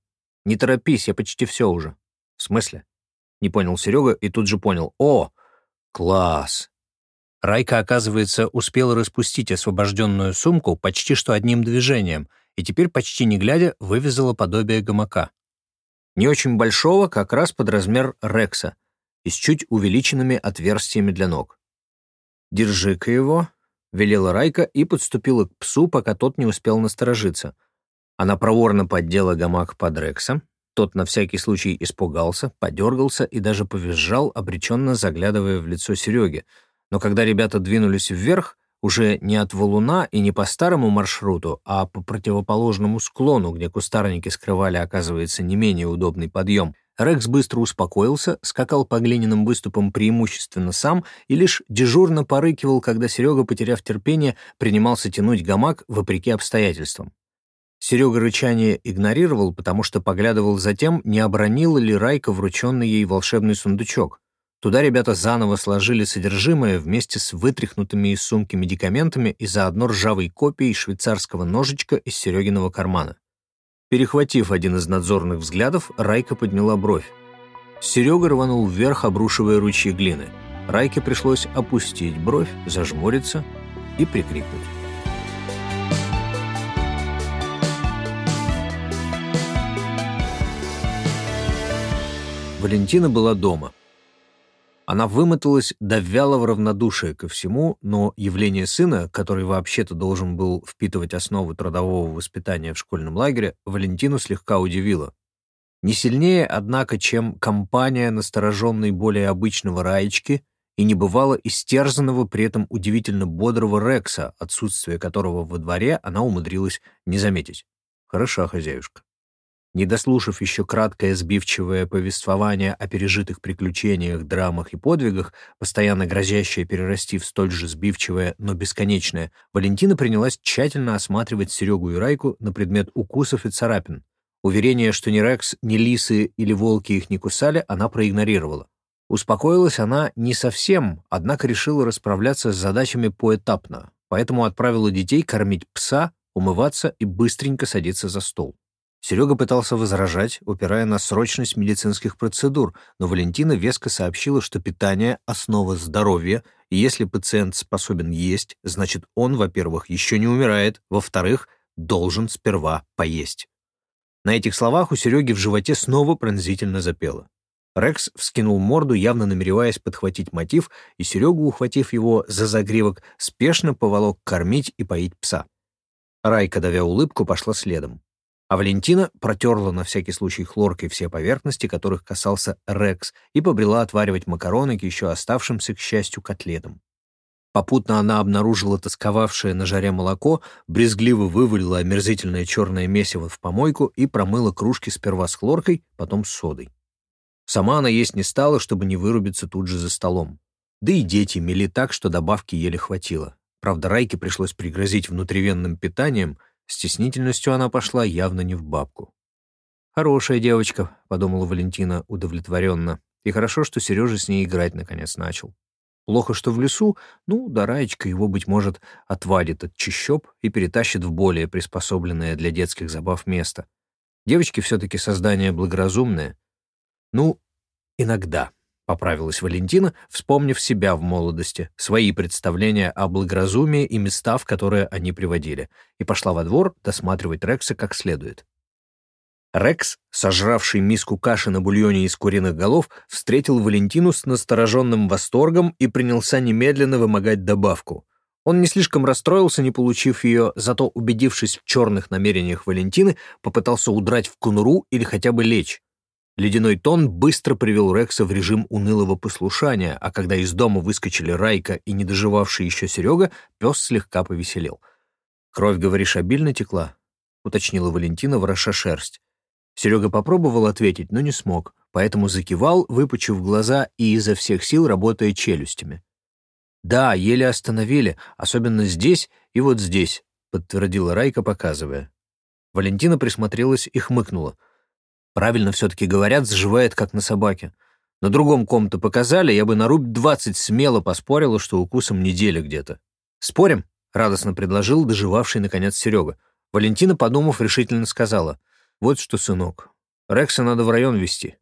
Не торопись, я почти все уже». «В смысле?» Не понял Серега и тут же понял. «О, класс!» Райка, оказывается, успела распустить освобожденную сумку почти что одним движением и теперь, почти не глядя, вывязала подобие гамака не очень большого, как раз под размер Рекса и с чуть увеличенными отверстиями для ног. «Держи-ка его», — велела Райка и подступила к псу, пока тот не успел насторожиться. Она проворно поддела гамак под Рекса, тот на всякий случай испугался, подергался и даже повизжал, обреченно заглядывая в лицо Сереги. Но когда ребята двинулись вверх, уже не от валуна и не по старому маршруту, а по противоположному склону, где кустарники скрывали, оказывается, не менее удобный подъем. Рекс быстро успокоился, скакал по глиняным выступам преимущественно сам и лишь дежурно порыкивал, когда Серега, потеряв терпение, принимался тянуть гамак вопреки обстоятельствам. Серега рычание игнорировал, потому что поглядывал за тем, не обронила ли Райка врученный ей волшебный сундучок. Туда ребята заново сложили содержимое вместе с вытряхнутыми из сумки медикаментами и заодно ржавой копией швейцарского ножичка из Серегиного кармана. Перехватив один из надзорных взглядов, Райка подняла бровь. Серега рванул вверх, обрушивая ручьи глины. Райке пришлось опустить бровь, зажмуриться и прикрикнуть. Валентина была дома. Она вымоталась до вялого равнодушия ко всему, но явление сына, который вообще-то должен был впитывать основы трудового воспитания в школьном лагере, Валентину слегка удивило. Не сильнее, однако, чем компания настороженной более обычного Раечки и не бывало истерзанного при этом удивительно бодрого Рекса, отсутствие которого во дворе она умудрилась не заметить. Хороша хозяюшка. Не дослушав еще краткое сбивчивое повествование о пережитых приключениях, драмах и подвигах, постоянно грозящее перерасти в столь же сбивчивое, но бесконечное, Валентина принялась тщательно осматривать Серегу и Райку на предмет укусов и царапин. Уверение, что ни Рекс, ни лисы или волки их не кусали, она проигнорировала. Успокоилась она не совсем, однако решила расправляться с задачами поэтапно, поэтому отправила детей кормить пса, умываться и быстренько садиться за стол. Серега пытался возражать, упирая на срочность медицинских процедур, но Валентина веско сообщила, что питание — основа здоровья, и если пациент способен есть, значит, он, во-первых, еще не умирает, во-вторых, должен сперва поесть. На этих словах у Сереги в животе снова пронзительно запело. Рекс вскинул морду, явно намереваясь подхватить мотив, и Серегу, ухватив его за загривок, спешно поволок кормить и поить пса. Райка, давя улыбку, пошла следом. А Валентина протерла на всякий случай хлоркой все поверхности, которых касался Рекс, и побрела отваривать макароны к еще оставшимся, к счастью, котлетам. Попутно она обнаружила тосковавшее на жаре молоко, брезгливо вывалила омерзительное черное месиво в помойку и промыла кружки сперва с хлоркой, потом с содой. Сама она есть не стала, чтобы не вырубиться тут же за столом. Да и дети мели так, что добавки еле хватило. Правда, Райке пришлось пригрозить внутривенным питанием, Стеснительностью она пошла явно не в бабку. «Хорошая девочка», — подумала Валентина удовлетворенно. И хорошо, что Сережа с ней играть наконец начал. Плохо, что в лесу, ну, да Раечка его, быть может, отвадит от чищоб и перетащит в более приспособленное для детских забав место. Девочки все-таки создание благоразумное. Ну, иногда. Поправилась Валентина, вспомнив себя в молодости, свои представления о благоразумии и места, в которые они приводили, и пошла во двор досматривать Рекса как следует. Рекс, сожравший миску каши на бульоне из куриных голов, встретил Валентину с настороженным восторгом и принялся немедленно вымогать добавку. Он не слишком расстроился, не получив ее, зато, убедившись в черных намерениях Валентины, попытался удрать в конуру или хотя бы лечь. Ледяной тон быстро привел Рекса в режим унылого послушания, а когда из дома выскочили Райка и недоживавший еще Серега, пес слегка повеселел. «Кровь, говоришь, обильно текла?» — уточнила Валентина, вороша шерсть. Серега попробовал ответить, но не смог, поэтому закивал, выпучив глаза и изо всех сил работая челюстями. «Да, еле остановили, особенно здесь и вот здесь», — подтвердила Райка, показывая. Валентина присмотрелась и хмыкнула — Правильно все-таки говорят, заживает, как на собаке. На другом ком-то показали, я бы на рубь двадцать смело поспорила, что укусом неделя где-то. «Спорим?» — радостно предложил доживавший, наконец, Серега. Валентина, подумав, решительно сказала. «Вот что, сынок, Рекса надо в район везти».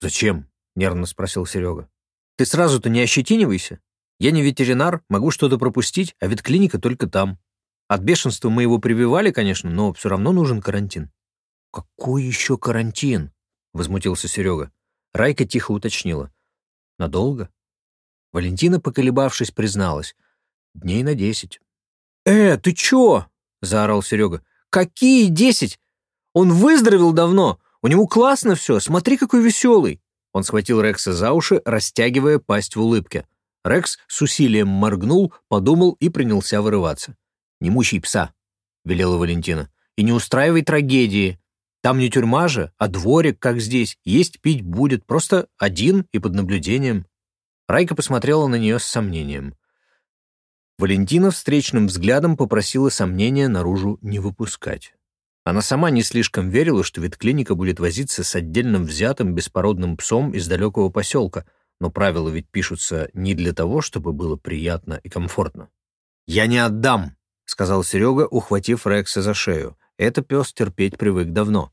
«Зачем?» — нервно спросил Серега. «Ты сразу-то не ощетинивайся. Я не ветеринар, могу что-то пропустить, а ведь клиника только там. От бешенства мы его прививали, конечно, но все равно нужен карантин». «Какой еще карантин?» — возмутился Серега. Райка тихо уточнила. «Надолго?» Валентина, поколебавшись, призналась. «Дней на десять». «Э, ты чё?» — заорал Серега. «Какие десять? Он выздоровел давно. У него классно все. Смотри, какой веселый». Он схватил Рекса за уши, растягивая пасть в улыбке. Рекс с усилием моргнул, подумал и принялся вырываться. «Не мучай пса», — велела Валентина. «И не устраивай трагедии. Там не тюрьма же, а дворик, как здесь. Есть пить будет, просто один и под наблюдением». Райка посмотрела на нее с сомнением. Валентина встречным взглядом попросила сомнения наружу не выпускать. Она сама не слишком верила, что ветклиника будет возиться с отдельным взятым беспородным псом из далекого поселка, но правила ведь пишутся не для того, чтобы было приятно и комфортно. «Я не отдам», — сказал Серега, ухватив Рекса за шею. Это пес терпеть привык давно.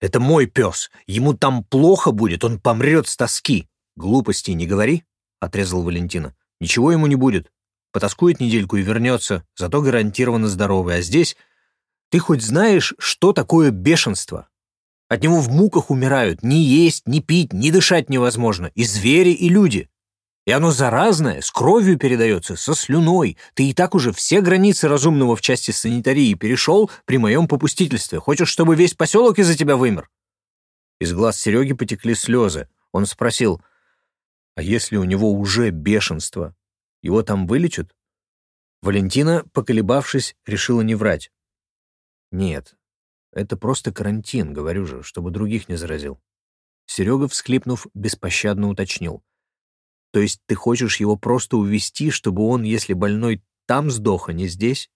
«Это мой пес. Ему там плохо будет, он помрет с тоски». «Глупостей не говори», — отрезал Валентина. «Ничего ему не будет. Потаскует недельку и вернется, зато гарантированно здоровый. А здесь ты хоть знаешь, что такое бешенство? От него в муках умирают. Ни есть, ни пить, ни дышать невозможно. И звери, и люди. И оно заразное, с кровью передается, со слюной. Ты и так уже все границы разумного в части санитарии перешел при моем попустительстве. Хочешь, чтобы весь поселок из-за тебя вымер?» Из глаз Сереги потекли слезы. Он спросил, «А если у него уже бешенство? Его там вылечат?» Валентина, поколебавшись, решила не врать. «Нет, это просто карантин, говорю же, чтобы других не заразил». Серега, всхлипнув, беспощадно уточнил. То есть ты хочешь его просто увести, чтобы он, если больной, там сдох, а не здесь?»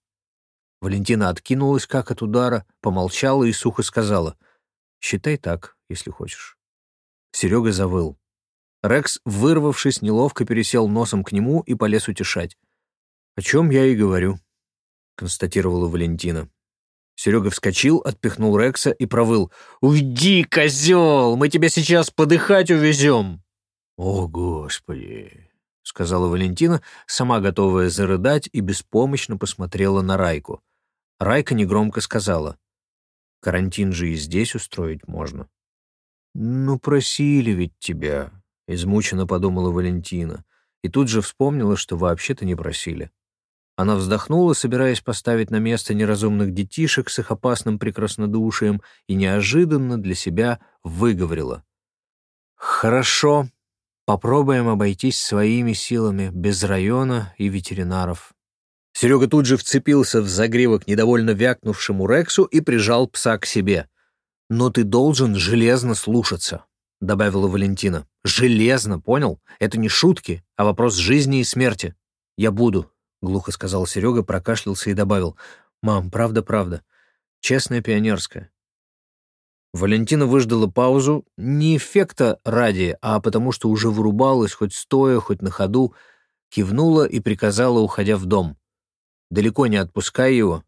Валентина откинулась, как от удара, помолчала и сухо сказала. «Считай так, если хочешь». Серега завыл. Рекс, вырвавшись, неловко пересел носом к нему и полез утешать. «О чем я и говорю», — констатировала Валентина. Серега вскочил, отпихнул Рекса и провыл. «Уйди, козел! Мы тебя сейчас подыхать увезем!» «О, Господи!» — сказала Валентина, сама готовая зарыдать, и беспомощно посмотрела на Райку. Райка негромко сказала. «Карантин же и здесь устроить можно». «Ну, просили ведь тебя», — измученно подумала Валентина, и тут же вспомнила, что вообще-то не просили. Она вздохнула, собираясь поставить на место неразумных детишек с их опасным прекраснодушием, и неожиданно для себя выговорила. «Хорошо, попробуем обойтись своими силами, без района и ветеринаров». Серега тут же вцепился в загривок недовольно вякнувшему Рексу и прижал пса к себе. «Но ты должен железно слушаться», — добавила Валентина. «Железно, понял? Это не шутки, а вопрос жизни и смерти. Я буду, глухо сказал Серега, прокашлялся и добавил. «Мам, правда-правда. Честная пионерская». Валентина выждала паузу не эффекта ради, а потому что уже вырубалась, хоть стоя, хоть на ходу, кивнула и приказала, уходя в дом. «Далеко не отпускай его.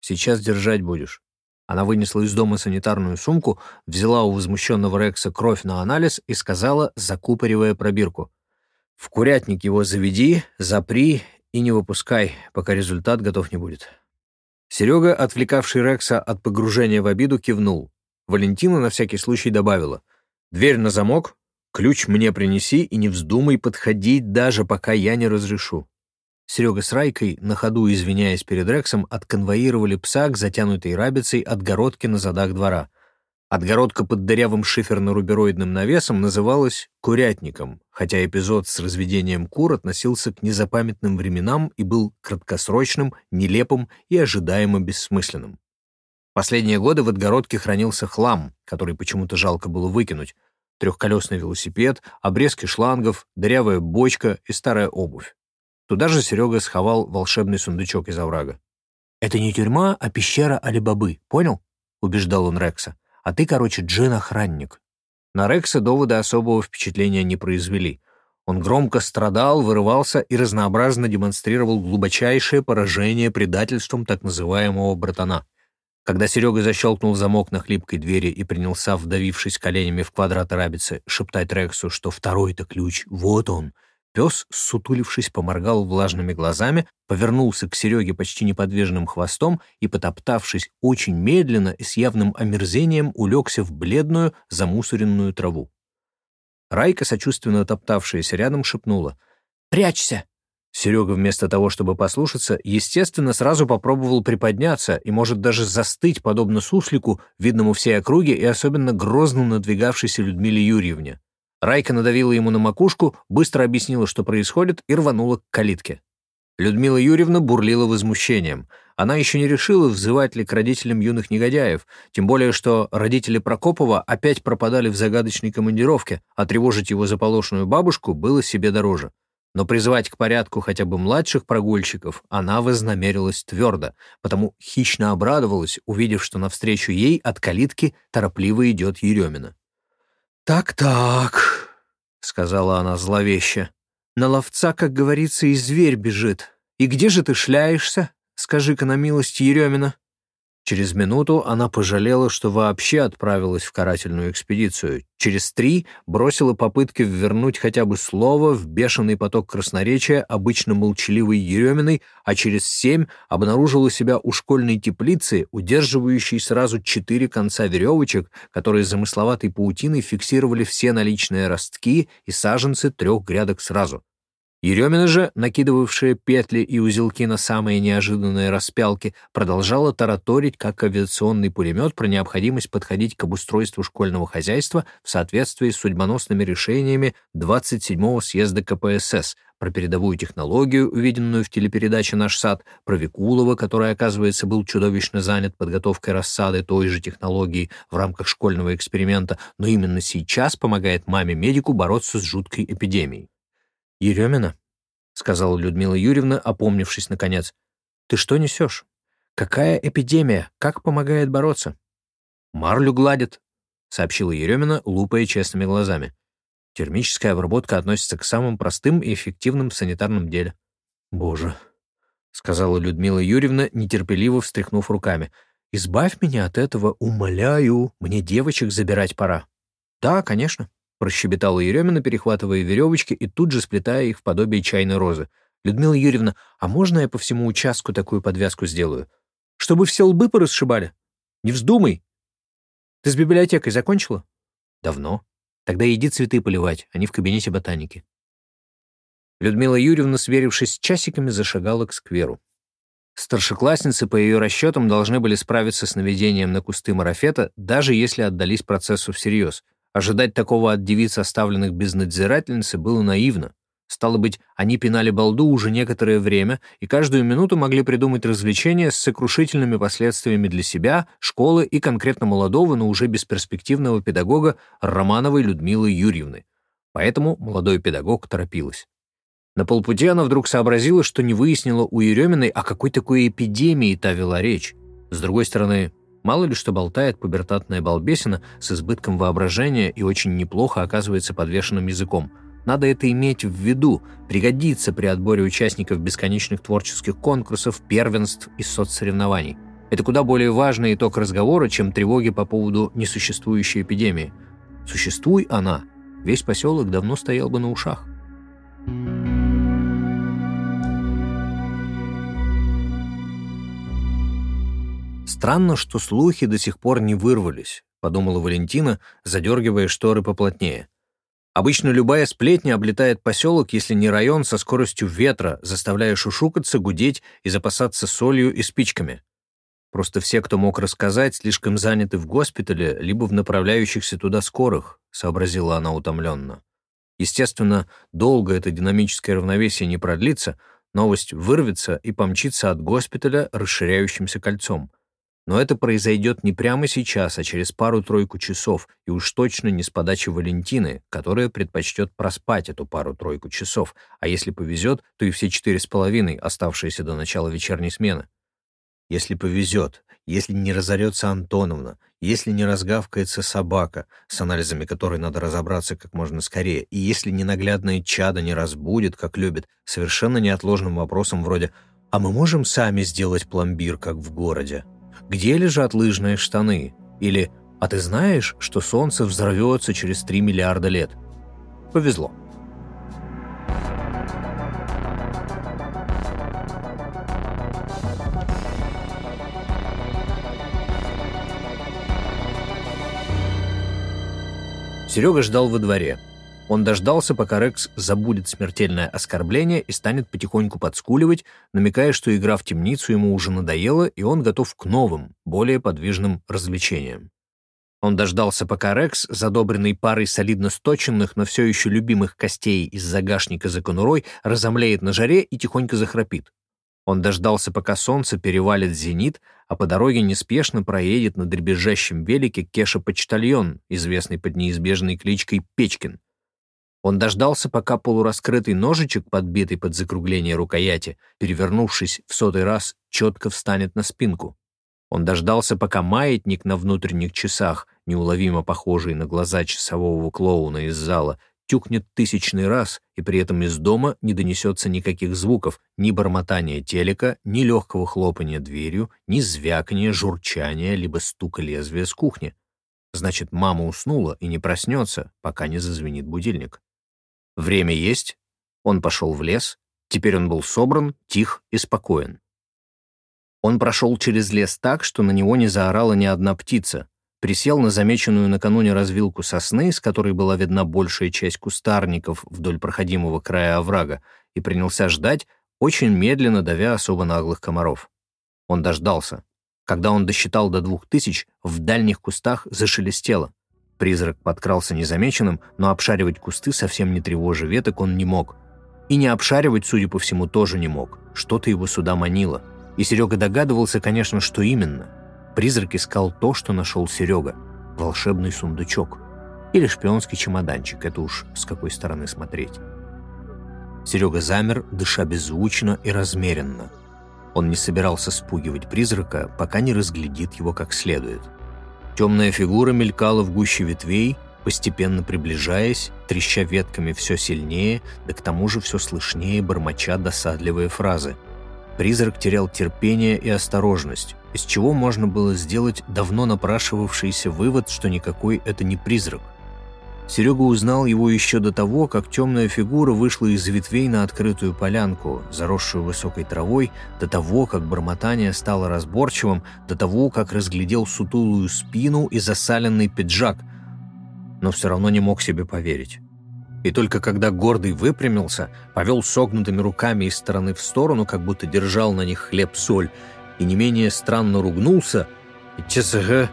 Сейчас держать будешь». Она вынесла из дома санитарную сумку, взяла у возмущенного Рекса кровь на анализ и сказала, закупоривая пробирку. «В курятник его заведи, запри и не выпускай, пока результат готов не будет». Серега, отвлекавший Рекса от погружения в обиду, кивнул. Валентина на всякий случай добавила. «Дверь на замок, ключ мне принеси и не вздумай подходить, даже пока я не разрешу». Серега с Райкой, на ходу извиняясь перед Рексом, отконвоировали пса к затянутой рабицей отгородке на задах двора — Отгородка под дырявым шиферно-рубероидным навесом называлась «курятником», хотя эпизод с разведением кур относился к незапамятным временам и был краткосрочным, нелепым и ожидаемо бессмысленным. Последние годы в отгородке хранился хлам, который почему-то жалко было выкинуть. Трехколесный велосипед, обрезки шлангов, дырявая бочка и старая обувь. Туда же Серега сховал волшебный сундучок из оврага. «Это не тюрьма, а пещера Алибабы, понял?» — убеждал он Рекса а ты, короче, джин-охранник». На Рекса доводы особого впечатления не произвели. Он громко страдал, вырывался и разнообразно демонстрировал глубочайшее поражение предательством так называемого братана. Когда Серега защелкнул замок на хлипкой двери и принялся, вдавившись коленями в квадрат рабицы, шептать Рексу, что второй-то ключ, вот он — Пес, сутулившись, поморгал влажными глазами, повернулся к Сереге почти неподвижным хвостом и, потоптавшись очень медленно и с явным омерзением, улегся в бледную, замусоренную траву. Райка, сочувственно топтавшаяся рядом, шепнула. «Прячься!» Серега вместо того, чтобы послушаться, естественно, сразу попробовал приподняться и, может, даже застыть, подобно суслику, видному всей округе и особенно грозно надвигавшейся Людмиле Юрьевне. Райка надавила ему на макушку, быстро объяснила, что происходит, и рванула к калитке. Людмила Юрьевна бурлила возмущением. Она еще не решила, взывать ли к родителям юных негодяев, тем более что родители Прокопова опять пропадали в загадочной командировке, а тревожить его заполошенную бабушку было себе дороже. Но призывать к порядку хотя бы младших прогульщиков она вознамерилась твердо, потому хищно обрадовалась, увидев, что навстречу ей от калитки торопливо идет Еремина. «Так-так», — сказала она зловеще. «На ловца, как говорится, и зверь бежит. И где же ты шляешься? Скажи-ка на милость Еремина». Через минуту она пожалела, что вообще отправилась в карательную экспедицию. Через три бросила попытки ввернуть хотя бы слово в бешеный поток красноречия обычно молчаливой Ереминой, а через семь обнаружила себя у школьной теплицы, удерживающей сразу четыре конца веревочек, которые замысловатой паутиной фиксировали все наличные ростки и саженцы трех грядок сразу. Еремина же, накидывавшая петли и узелки на самые неожиданные распялки, продолжала тараторить, как авиационный пулемет, про необходимость подходить к обустройству школьного хозяйства в соответствии с судьбоносными решениями 27-го съезда КПСС, про передовую технологию, увиденную в телепередаче «Наш сад», про Викулова, который, оказывается, был чудовищно занят подготовкой рассады той же технологии в рамках школьного эксперимента, но именно сейчас помогает маме-медику бороться с жуткой эпидемией. «Еремина», — сказала Людмила Юрьевна, опомнившись наконец, — «ты что несешь? Какая эпидемия? Как помогает бороться?» «Марлю гладит», — сообщила Еремина, лупая честными глазами. «Термическая обработка относится к самым простым и эффективным в санитарном деле». «Боже», — сказала Людмила Юрьевна, нетерпеливо встряхнув руками. «Избавь меня от этого, умоляю, мне девочек забирать пора». «Да, конечно», — прощебетала Еремина, перехватывая веревочки и тут же сплетая их в подобие чайной розы. «Людмила Юрьевна, а можно я по всему участку такую подвязку сделаю? Чтобы все лбы порасшибали? Не вздумай!» «Ты с библиотекой закончила?» «Давно. Тогда иди цветы поливать, они в кабинете ботаники». Людмила Юрьевна, сверившись с часиками, зашагала к скверу. Старшеклассницы, по ее расчетам, должны были справиться с наведением на кусты марафета, даже если отдались процессу всерьез. Ожидать такого от девиц, оставленных без надзирательницы, было наивно. Стало быть, они пинали балду уже некоторое время и каждую минуту могли придумать развлечения с сокрушительными последствиями для себя, школы и конкретно молодого, но уже бесперспективного педагога Романовой Людмилы Юрьевны. Поэтому молодой педагог торопилась. На полпути она вдруг сообразила, что не выяснила у Ереминой, о какой такой эпидемии та вела речь. С другой стороны, мало ли что болтает пубертатная балбесина с избытком воображения и очень неплохо оказывается подвешенным языком. Надо это иметь в виду, пригодится при отборе участников бесконечных творческих конкурсов, первенств и соцсоревнований. Это куда более важный итог разговора, чем тревоги по поводу несуществующей эпидемии. Существуй она, весь поселок давно стоял бы на ушах. Странно, что слухи до сих пор не вырвались, подумала Валентина, задергивая шторы поплотнее. Обычно любая сплетня облетает поселок, если не район, со скоростью ветра, заставляя шушукаться, гудеть и запасаться солью и спичками. Просто все, кто мог рассказать, слишком заняты в госпитале, либо в направляющихся туда скорых, сообразила она утомленно. Естественно, долго это динамическое равновесие не продлится, новость вырвется и помчится от госпиталя расширяющимся кольцом. Но это произойдет не прямо сейчас, а через пару-тройку часов, и уж точно не с подачи Валентины, которая предпочтет проспать эту пару-тройку часов, а если повезет, то и все четыре с половиной, оставшиеся до начала вечерней смены. Если повезет, если не разорется Антоновна, если не разгавкается собака, с анализами которой надо разобраться как можно скорее, и если ненаглядное чадо не разбудит, как любит, совершенно неотложным вопросом вроде «А мы можем сами сделать пломбир, как в городе?» Где лежат лыжные штаны? Или «А ты знаешь, что Солнце взорвется через 3 миллиарда лет?» Повезло. Серега ждал во дворе. Он дождался, пока Рекс забудет смертельное оскорбление и станет потихоньку подскуливать, намекая, что игра в темницу ему уже надоела, и он готов к новым, более подвижным развлечениям. Он дождался, пока Рекс, задобренный парой солидно сточенных, но все еще любимых костей из загашника за конурой, разомлеет на жаре и тихонько захрапит. Он дождался, пока солнце перевалит зенит, а по дороге неспешно проедет на дребезжащем велике Кеша-почтальон, известный под неизбежной кличкой Печкин. Он дождался, пока полураскрытый ножичек, подбитый под закругление рукояти, перевернувшись в сотый раз, четко встанет на спинку. Он дождался, пока маятник на внутренних часах, неуловимо похожий на глаза часового клоуна из зала, тюкнет тысячный раз, и при этом из дома не донесется никаких звуков, ни бормотания телека, ни легкого хлопания дверью, ни звякания, журчания, либо стука лезвия с кухни. Значит, мама уснула и не проснется, пока не зазвенит будильник. Время есть. Он пошел в лес. Теперь он был собран, тих и спокоен. Он прошел через лес так, что на него не заорала ни одна птица, присел на замеченную накануне развилку сосны, с которой была видна большая часть кустарников вдоль проходимого края оврага, и принялся ждать, очень медленно давя особо наглых комаров. Он дождался. Когда он досчитал до двух тысяч, в дальних кустах зашелестело. Призрак подкрался незамеченным, но обшаривать кусты, совсем не тревожа веток, он не мог. И не обшаривать, судя по всему, тоже не мог. Что-то его сюда манило. И Серега догадывался, конечно, что именно. Призрак искал то, что нашел Серега. Волшебный сундучок. Или шпионский чемоданчик, это уж с какой стороны смотреть. Серега замер, дыша беззвучно и размеренно. Он не собирался спугивать призрака, пока не разглядит его как следует. Темная фигура мелькала в гуще ветвей, постепенно приближаясь, треща ветками все сильнее, да к тому же все слышнее, бормоча досадливые фразы. Призрак терял терпение и осторожность, из чего можно было сделать давно напрашивавшийся вывод, что никакой это не призрак. Серега узнал его еще до того, как темная фигура вышла из ветвей на открытую полянку, заросшую высокой травой, до того, как бормотание стало разборчивым, до того, как разглядел сутулую спину и засаленный пиджак, но все равно не мог себе поверить. И только когда гордый выпрямился, повел согнутыми руками из стороны в сторону, как будто держал на них хлеб-соль, и не менее странно ругнулся, и ЧСГ,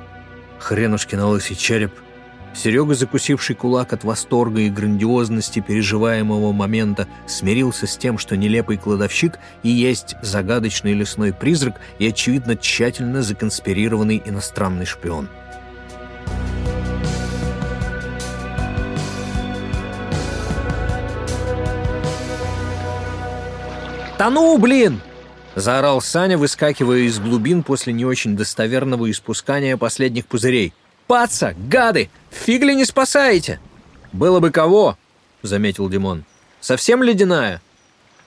хренушки на лысый череп — Серега, закусивший кулак от восторга и грандиозности переживаемого момента, смирился с тем, что нелепый кладовщик и есть загадочный лесной призрак и, очевидно, тщательно законспирированный иностранный шпион. «Да ну, блин!» — заорал Саня, выскакивая из глубин после не очень достоверного испускания последних пузырей — Паца, гады! Фигли не спасаете!» «Было бы кого!» — заметил Димон. «Совсем ледяная?»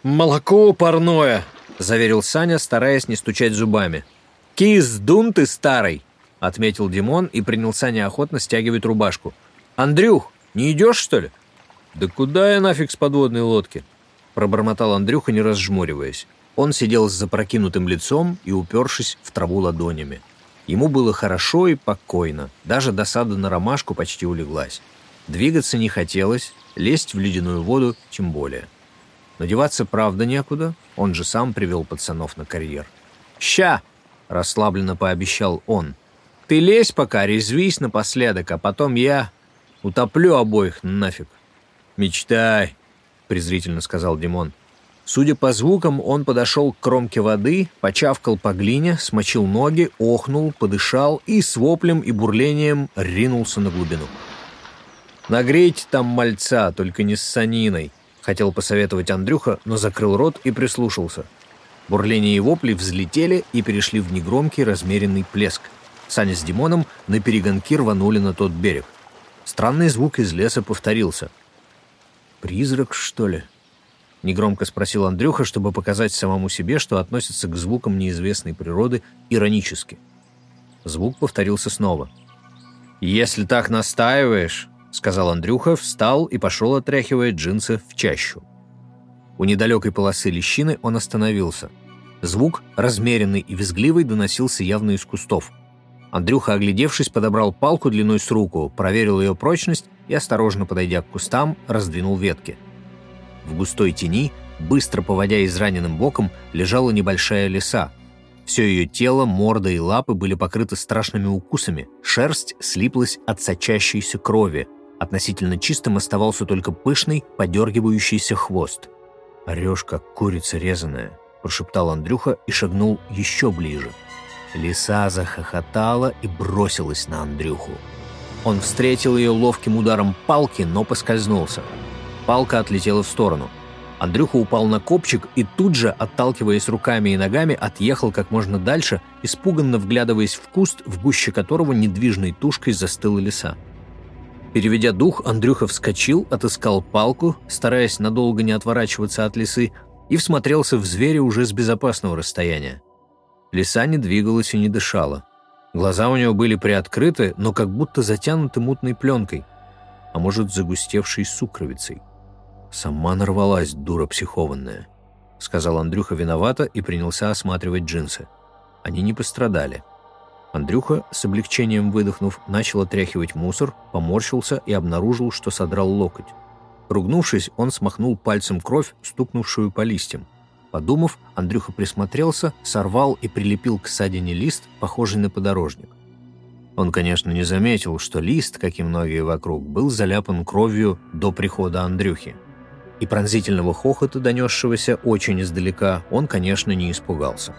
«Молоко парное!» — заверил Саня, стараясь не стучать зубами. «Кис, дун ты старый!» — отметил Димон и принялся неохотно стягивать рубашку. «Андрюх, не идешь, что ли?» «Да куда я нафиг с подводной лодки?» — пробормотал Андрюха, не разжмуриваясь. Он сидел с запрокинутым лицом и упершись в траву ладонями. Ему было хорошо и покойно, даже досада на ромашку почти улеглась. Двигаться не хотелось, лезть в ледяную воду тем более. Но деваться правда некуда, он же сам привел пацанов на карьер. «Ща!» — расслабленно пообещал он. «Ты лезь пока, резвись напоследок, а потом я утоплю обоих нафиг». «Мечтай!» — презрительно сказал Димон. Судя по звукам, он подошел к кромке воды, почавкал по глине, смочил ноги, охнул, подышал и с воплем и бурлением ринулся на глубину. «Нагрейте там мальца, только не с саниной», — хотел посоветовать Андрюха, но закрыл рот и прислушался. Бурление и вопли взлетели и перешли в негромкий размеренный плеск. Саня с Димоном на перегонки рванули на тот берег. Странный звук из леса повторился. «Призрак, что ли?» — негромко спросил Андрюха, чтобы показать самому себе, что относится к звукам неизвестной природы иронически. Звук повторился снова. «Если так настаиваешь», — сказал Андрюха, встал и пошел, отряхивая джинсы в чащу. У недалекой полосы лещины он остановился. Звук, размеренный и визгливый, доносился явно из кустов. Андрюха, оглядевшись, подобрал палку длиной с руку, проверил ее прочность и, осторожно подойдя к кустам, раздвинул ветки — в густой тени, быстро поводя израненным боком, лежала небольшая лиса. Все ее тело, морда и лапы были покрыты страшными укусами, шерсть слиплась от сочащейся крови. Относительно чистым оставался только пышный, подергивающийся хвост. «Орешь, как курица резаная», — прошептал Андрюха и шагнул еще ближе. Лиса захохотала и бросилась на Андрюху. Он встретил ее ловким ударом палки, но поскользнулся. Палка отлетела в сторону. Андрюха упал на копчик и тут же, отталкиваясь руками и ногами, отъехал как можно дальше, испуганно вглядываясь в куст, в гуще которого недвижной тушкой застыла лиса. Переведя дух, Андрюха вскочил, отыскал палку, стараясь надолго не отворачиваться от лисы, и всмотрелся в зверя уже с безопасного расстояния. Лиса не двигалась и не дышала. Глаза у нее были приоткрыты, но как будто затянуты мутной пленкой, а может, загустевшей сукровицей. «Сама нарвалась, дура психованная», — сказал Андрюха виновато и принялся осматривать джинсы. Они не пострадали. Андрюха, с облегчением выдохнув, начал отряхивать мусор, поморщился и обнаружил, что содрал локоть. Ругнувшись, он смахнул пальцем кровь, стукнувшую по листьям. Подумав, Андрюха присмотрелся, сорвал и прилепил к садине лист, похожий на подорожник. Он, конечно, не заметил, что лист, как и многие вокруг, был заляпан кровью до прихода Андрюхи и пронзительного хохота, донесшегося очень издалека, он, конечно, не испугался.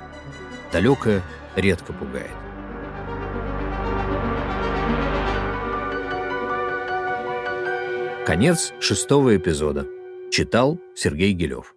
Далекое редко пугает. Конец шестого эпизода. Читал Сергей Гелев.